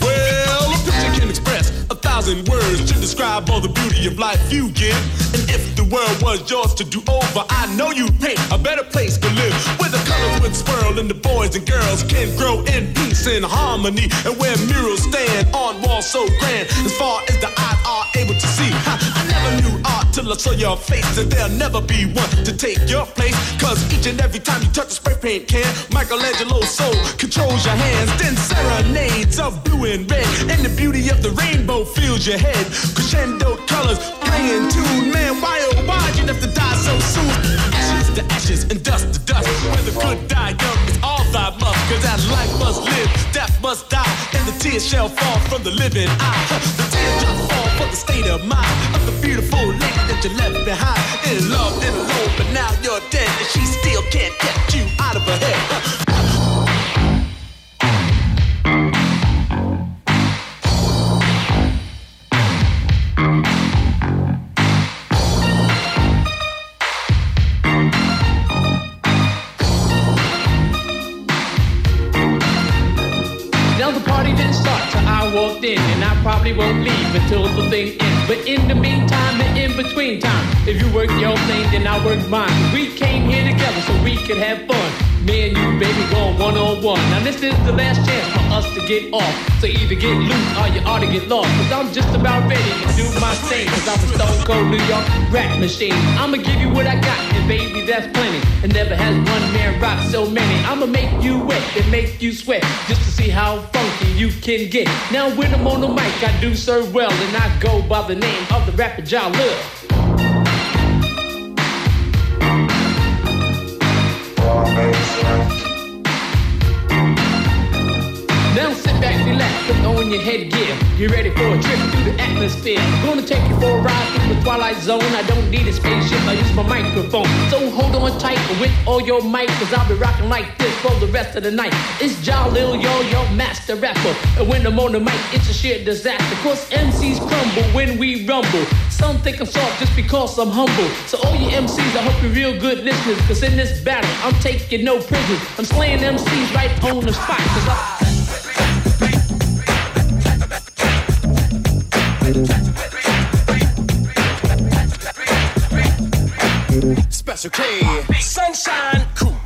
Speaker 27: Well, a picture can express a thousand words to describe all the beauty of life you give. And if the world was yours to do over, I know you'd paint a better place to live. Where the colors would swirl and the boys and girls can grow in peace and harmony. And where murals stand on walls so grand, as far as the eye are able to see. Ha, I never knew till I saw your face, and there'll never be one to take your place. Cause each and every time you touch a spray paint can, Michelangelo's soul controls your hands. Then serenades of blue and red, and the beauty of the rainbow fills your head. Crescendo colors playing tune, man. Why oh why you have to die so soon? Ashes to ashes and dust to dust. Where the good die young, it's all. Cause as life must live, death must die, and the tears shall fall from the living eye. The tears just fall for the state of mind of the beautiful lady that you left behind. In love and alone, but now you're dead, and she still can't get you out of her head.
Speaker 17: Walked in, and I probably won't leave until the thing ends. But in the meantime and in between time, if you work your thing, then I work mine. We came here together so we could have fun. Me and you, baby, going one on one. Now this is the last chance for us to get off. So either get loose or you ought to get lost. Cause I'm just about ready to do my thing. Cause I'm a stone cold New York rap machine. I'ma give you what I got, and baby, that's plenty. And never has one man rock so many. I'ma make you wet and make you sweat. Just to see how funky you can get. Now when I'm on the mic, I do serve well. And I go by the name of the rapper Ja Love. Now sit back, relax, put on your headgear. Get ready for a trip through the atmosphere. Gonna take you for a ride through the twilight zone. I don't need a spaceship, I use my microphone. So hold on tight with all your might, cause I'll be rocking like this for the rest of the night. It's Jalil, yo, your master rapper. And when I'm on the mic, it's a sheer disaster. Cause MCs crumble when we rumble. Some think I'm soft just because I'm humble. So all you MCs, I hope you're real good listeners. Cause in this battle, I'm taking no prisoners. I'm slaying MCs right on the spot. Cause I
Speaker 27: Special K, Sunshine, Kumo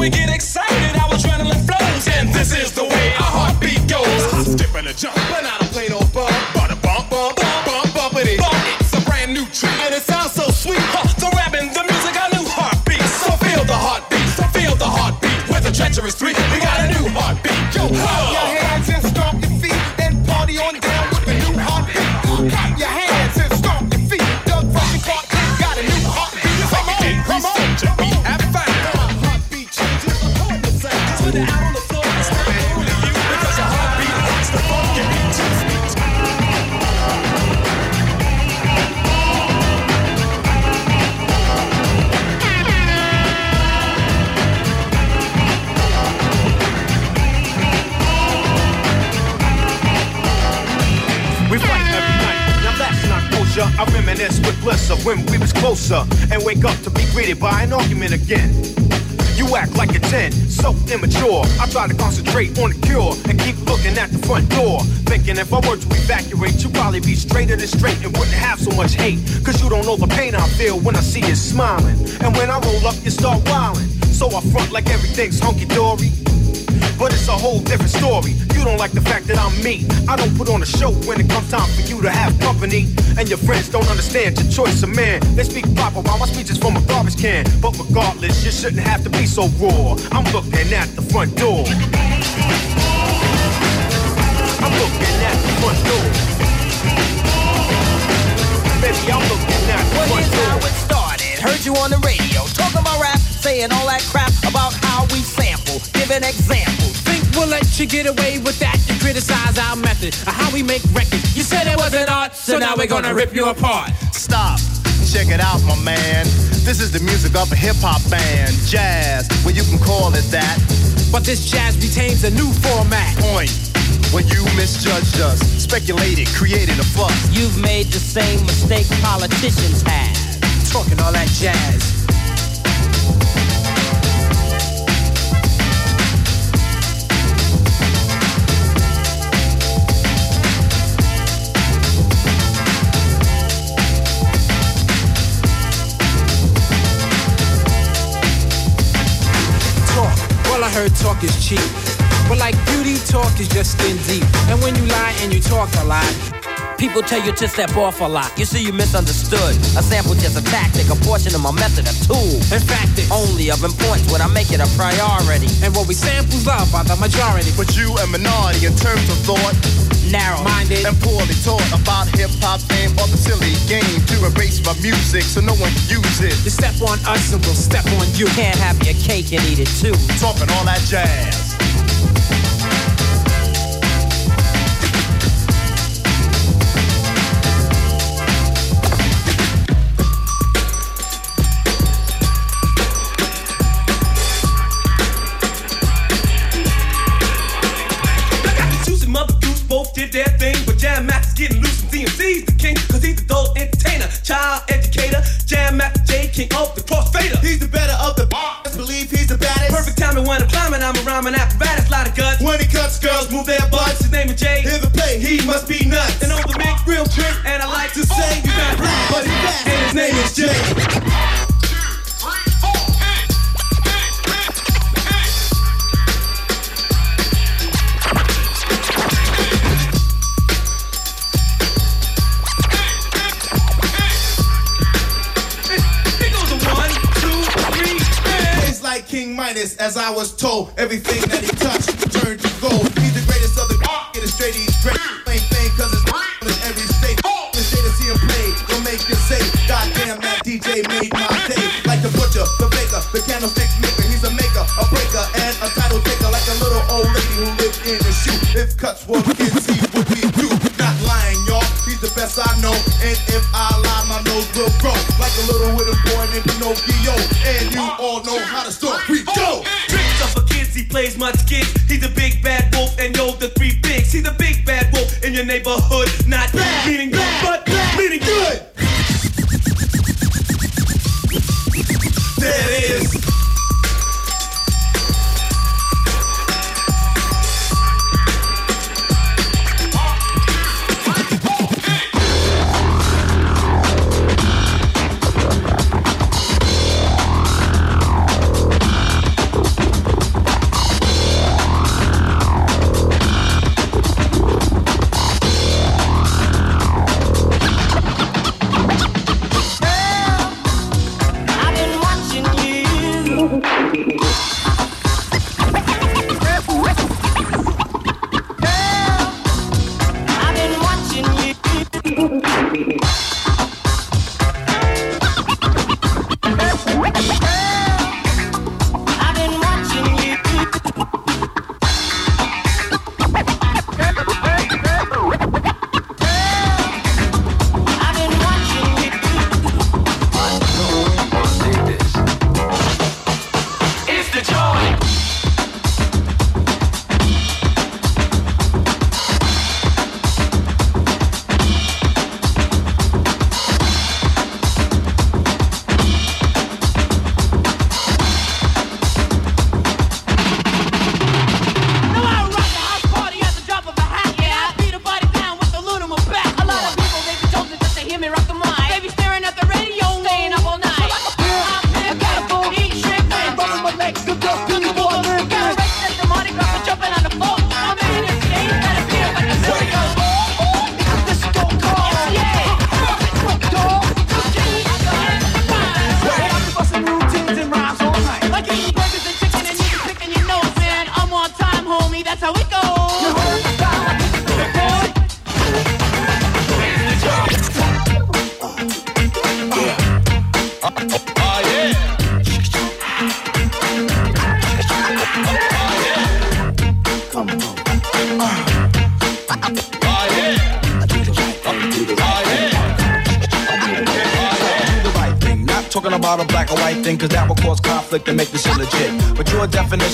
Speaker 27: we get excited, our adrenaline flows. And this is the way our heartbeat goes. I skip and a jump, but I don't play no bump. But a bump, bump, bump, bump. Bump. It's a brand new treat. And it sounds so sweet. Huh, the rapping, the music, a new heartbeat. So feel the heartbeat, so feel the heartbeat. With a treacherous three, we got a new heartbeat. Yo, clap
Speaker 14: of when we was closer and wake up to be greeted by an argument again. You act like a 10, so immature. I try to concentrate on the cure and keep looking at the front door. Thinking if I were to evacuate, you'd probably be straighter than straight and wouldn't have so much hate. Cause you don't know the pain I feel when I see you smiling. And when I roll up, you start wilding. So I front like everything's hunky dory. But it's a whole different story. You don't like the fact that I'm me. I don't put on a show when it comes time for you to have company. And your friends don't understand your choice of man. They speak proper while my speech is from a garbage can. But regardless, you shouldn't have to be so raw. I'm looking at the front door. I'm looking at the front door. Baby, I'm looking at the front door.
Speaker 11: It started. Heard you on the radio talking about rap, saying all that crap about how we sample. Give an example.
Speaker 17: Think we'll let you get away with that? You criticize our method of how we make records. You said it wasn't art, so now we're gonna rip you apart.
Speaker 22: Stop. Check it out, my man. This is the music of a hip hop band. Jazz, well, you can call it that.
Speaker 17: But this jazz retains a new format.
Speaker 22: Point. When you misjudged us, speculated, created a fuss.
Speaker 11: You've made the same mistake politicians have.
Speaker 17: Talking all that jazz. I heard talk is cheap. But like beauty, talk is just skin deep. And when you lie and you talk a lot,
Speaker 11: People tell you to step off a lot. You see, you misunderstood. A sample just a tactic, a portion of my method, a tool.
Speaker 17: In fact, it's
Speaker 11: only of importance when I make it a priority.
Speaker 17: And what we samples of by the majority.
Speaker 22: But you a minority in terms of thought.
Speaker 11: Narrow
Speaker 17: minded
Speaker 22: and poorly taught about hip hop fame or the silly game to erase my music so no one can use it.
Speaker 17: You step on us and we'll step on you.
Speaker 11: Can't have your cake and eat it too.
Speaker 22: Talking all that jazz.
Speaker 40: King of the crossfader. He's the better of the b- believe he's the baddest. Perfect timing when I'm climbing, I'm a rhyming apparatus, lot of guts. When he cuts, girls move their butts. His name is Jay. Hear the play, he must be nuts. And on the big real trick, and I like to oh, say, you got black, but he's fat, and his name is Jay.
Speaker 22: I was told. Everything that he
Speaker 40: your neighborhood. Not bad, meaning good, but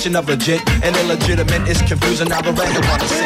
Speaker 27: definition of legit and illegitimate is confusing. The random one is sit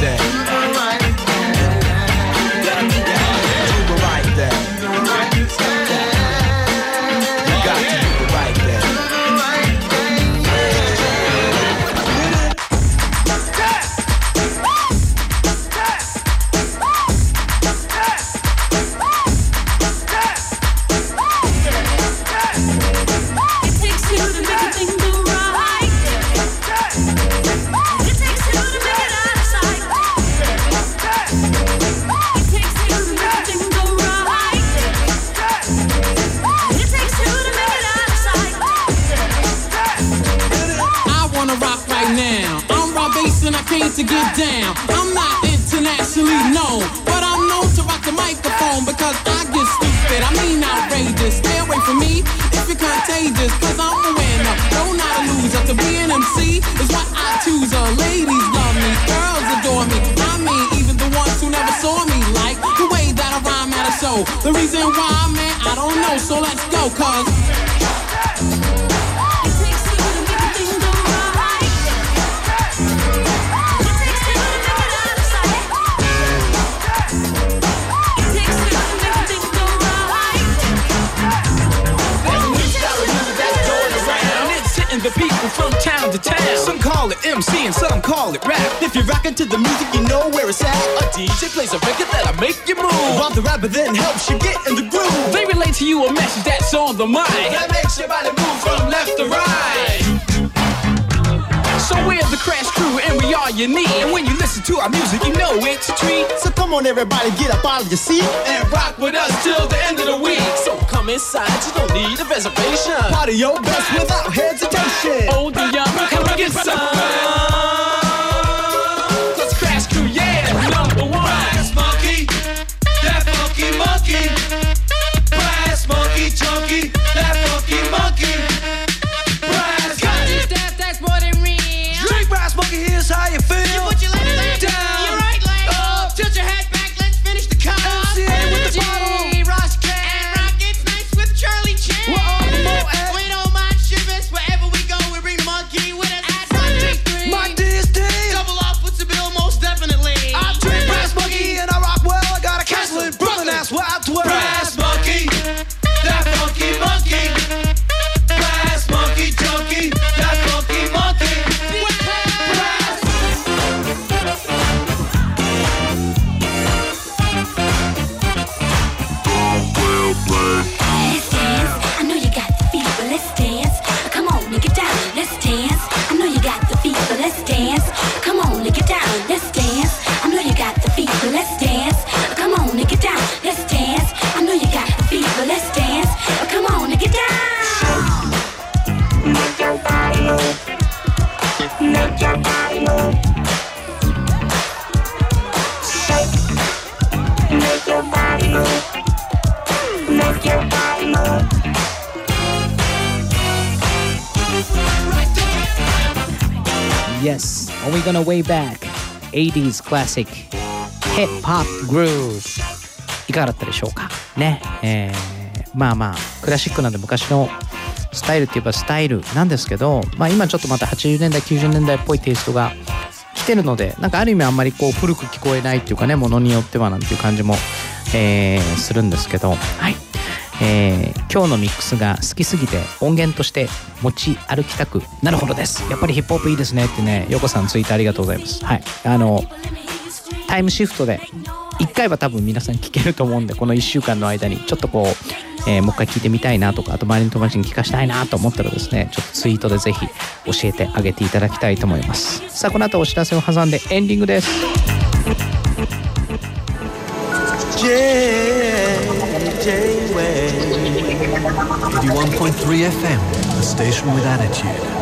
Speaker 17: that. I. Uh, ladies love me, girls adore me. I mean, even the ones who never saw me like the way that I rhyme at a show. The reason why, man, I don't know. So let's go, cause.
Speaker 41: The people from town to town. Some call it MC and some call it rap. If you're rocking to the music, you know where it's at. A DJ plays a record that'll make you move. While the rapper then helps you get in the groove. They relate to you a message that's on the mind. That makes your body move from left to right. So we're the Crash Crew and we are your need. And when you listen to our music, you know it's a treat. So come on, everybody, get up out of your seat and rock with us till the end of the week. So come inside, you don't need a reservation. Party your best without hesitation. Old and young, come and get some. Cause Crash Crew, yeah, number one. Brass monkey, that funky monkey. Brass monkey, chunky,
Speaker 4: gonna way back. 80s classic hip hop groove いかがだったでしょうか？ね。えーまあまあクラシックなんで昔のスタイルって言えばスタイルなんですけど、まあ、今ちょっとまた80年代90年代っぽいテイストが来てるのでなんかある意味あんまりこう古く聞こえないっていうかねものによってはなんていう感じも、えーするんですけど。はい。えー今日のミックスが好きすぎて音源として持ち歩きたくなるほどです。やっぱりヒップホップいいですねってねヨコさんツイートありがとうございます。はい。あのタイムシフトで1回は多分皆さん聞けると思うんでこの1週間の間にちょっとこう、えーもう一回聞いてみたいなとかあと周りの友達に聞かしたいなと思ったらですねちょっとツイートでぜひ教えてあげていただきたいと思います。さあこの後お知らせを挟んでエンディングです。
Speaker 27: J, J 81.3 FM, the station with attitude.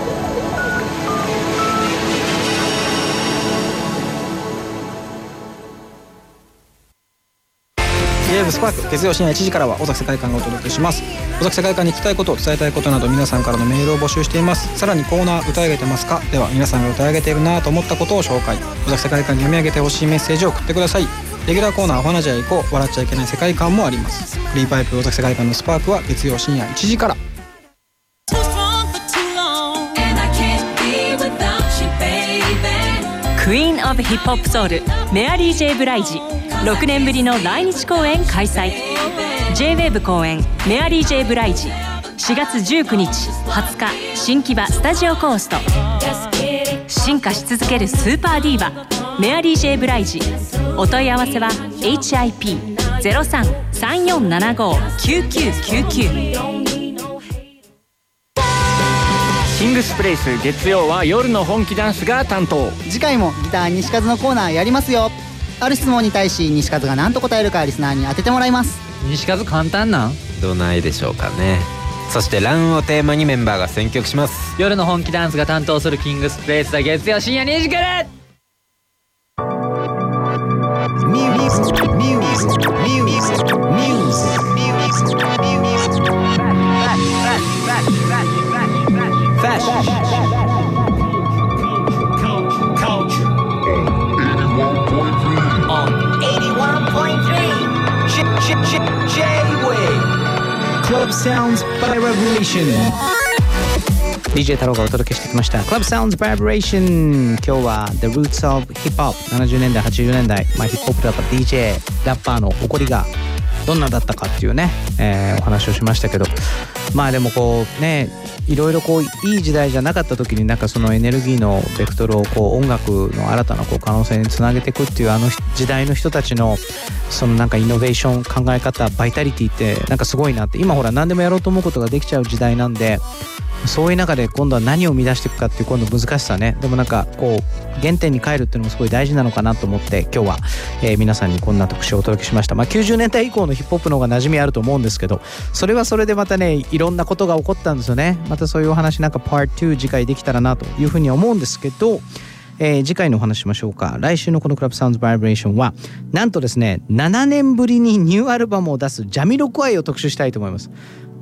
Speaker 42: ゲームスパーク月曜深夜1時からは尾崎世界観がお届けします。尾崎世界観に聞きたいこと伝えたいことなど皆さんからのメールを募集しています。さらにコーナー歌い上げてますか？では皆さんが歌い上げているなと思ったことを紹介。尾崎世界観に読み上げてほしいメッセージを送ってください。レギュラーコーナー「お花じゃ行こう笑っちゃいけない世界観」もあります。フリーパイプ尾崎世界観のスパークは月曜深夜1時から。
Speaker 43: クイーン・オブ・ヒップホップ・ソウルメアリー・ジェイ・ブライジ。6年ぶりの来日公演開催。J-WAVE 公演メアリー・ジェイ・ブライジ。4月19日20日新木場スタジオコースト。進化し続けるスーパーディーバ。メアリー・ジェイ・ブライジ。お問い合わせは HIP0334759999
Speaker 44: シングスプレイス月曜は夜の本気ダンスが担当。
Speaker 45: 次回もギター西和のコーナーやりますよある質問に対し西和が何と答えるかリスナーに当ててもらいます
Speaker 46: 西和簡単なん？
Speaker 47: どないでしょうかねそしてランをテーマにメンバーが選曲します
Speaker 46: 夜の本気ダンスが担当するキングスプレイスは月曜深夜2時から
Speaker 27: Music, music, music, music, music, music, music. Back, back, back, back.
Speaker 4: Club Sounds by Revolution DJ 太郎がお届けしてきました Club Sounds Vibration 今日は The Roots of Hip Hop 70年代80年代、まあ、ヒップホップだった DJ ラッパーの誇りがどんなだったかっていうね、えーお話をしましたけど。まあでもこうねいろいろこういい時代じゃなかった時になんかそのエネルギーのベクトルをこう音楽の新たなこう可能性につなげていくっていうあの時代の人たちのそのなんかイノベーション考え方バイタリティってなんかすごいなって今ほら何でもやろうと思うことができちゃう時代なんでそういう中で今度は何を生み出していくかっていう今度難しさね。でもなんかこう原点に帰るっていうのもすごい大事なのかなと思って今日は、えー皆さんにこんな特集をお届けしました。まあ90年代以降のヒップホップの方が馴染みあると思うんですけどそれはそれでまたねいろんなことが起こったんですよね。またそういうお話なんか Part 2次回できたらなというふうに思うんですけどえー次回のお話しましょうか。来週のこのクラブサウンズバイブレーションはなんとですね7年ぶりにニューアルバムを出すジャミロクワイを特集したいと思います。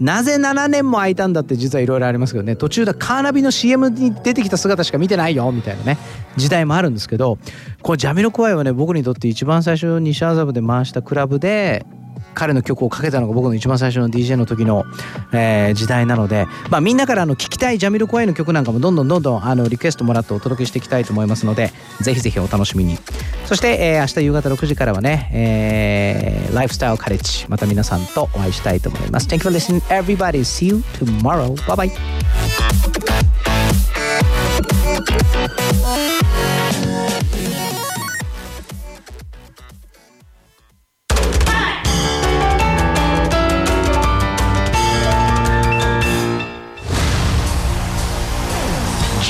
Speaker 4: なぜ7年も空いたんだって実はいろいろありますけどね。途中でカーナビの CM に出てきた姿しか見てないよみたいなね時代もあるんですけどこのジャミロクワイはね僕にとって一番最初西麻布で回したクラブで彼の曲をかけたのが僕の一番最初の DJ の時の、えー時代なので、まあ、みんなからあの聞きたいジャミロクワイの曲なんかもどんどんどんどんあのリクエストもらってお届けしていきたいと思いますのでぜひぜひお楽しみに。そして、えー明日夕方6時からはね、えーライフスタイルカレッジまた皆さんとお会いしたいと思います。Thank you for listening everybody. See you tomorrow. Bye bye.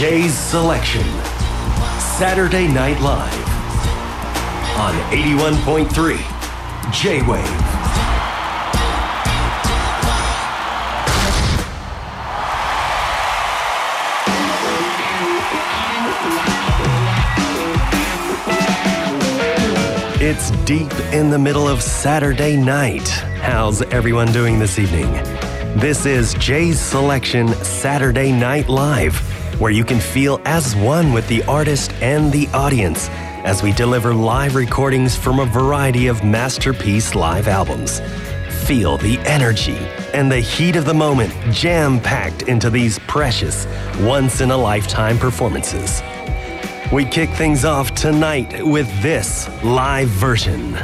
Speaker 48: Jay's Selection. Saturday Night Live. On 81.3 J Wave. It's deep in the middle of Saturday night. How's everyone doing this evening? This is Jay's Selection Saturday Night Live, where you can feel as one with the artist and the audience as we deliver live recordings from a variety of masterpiece live albums. Feel the energy and the heat of the moment jam packed into these precious, once in a lifetime performances. We kick things off tonight with this live version.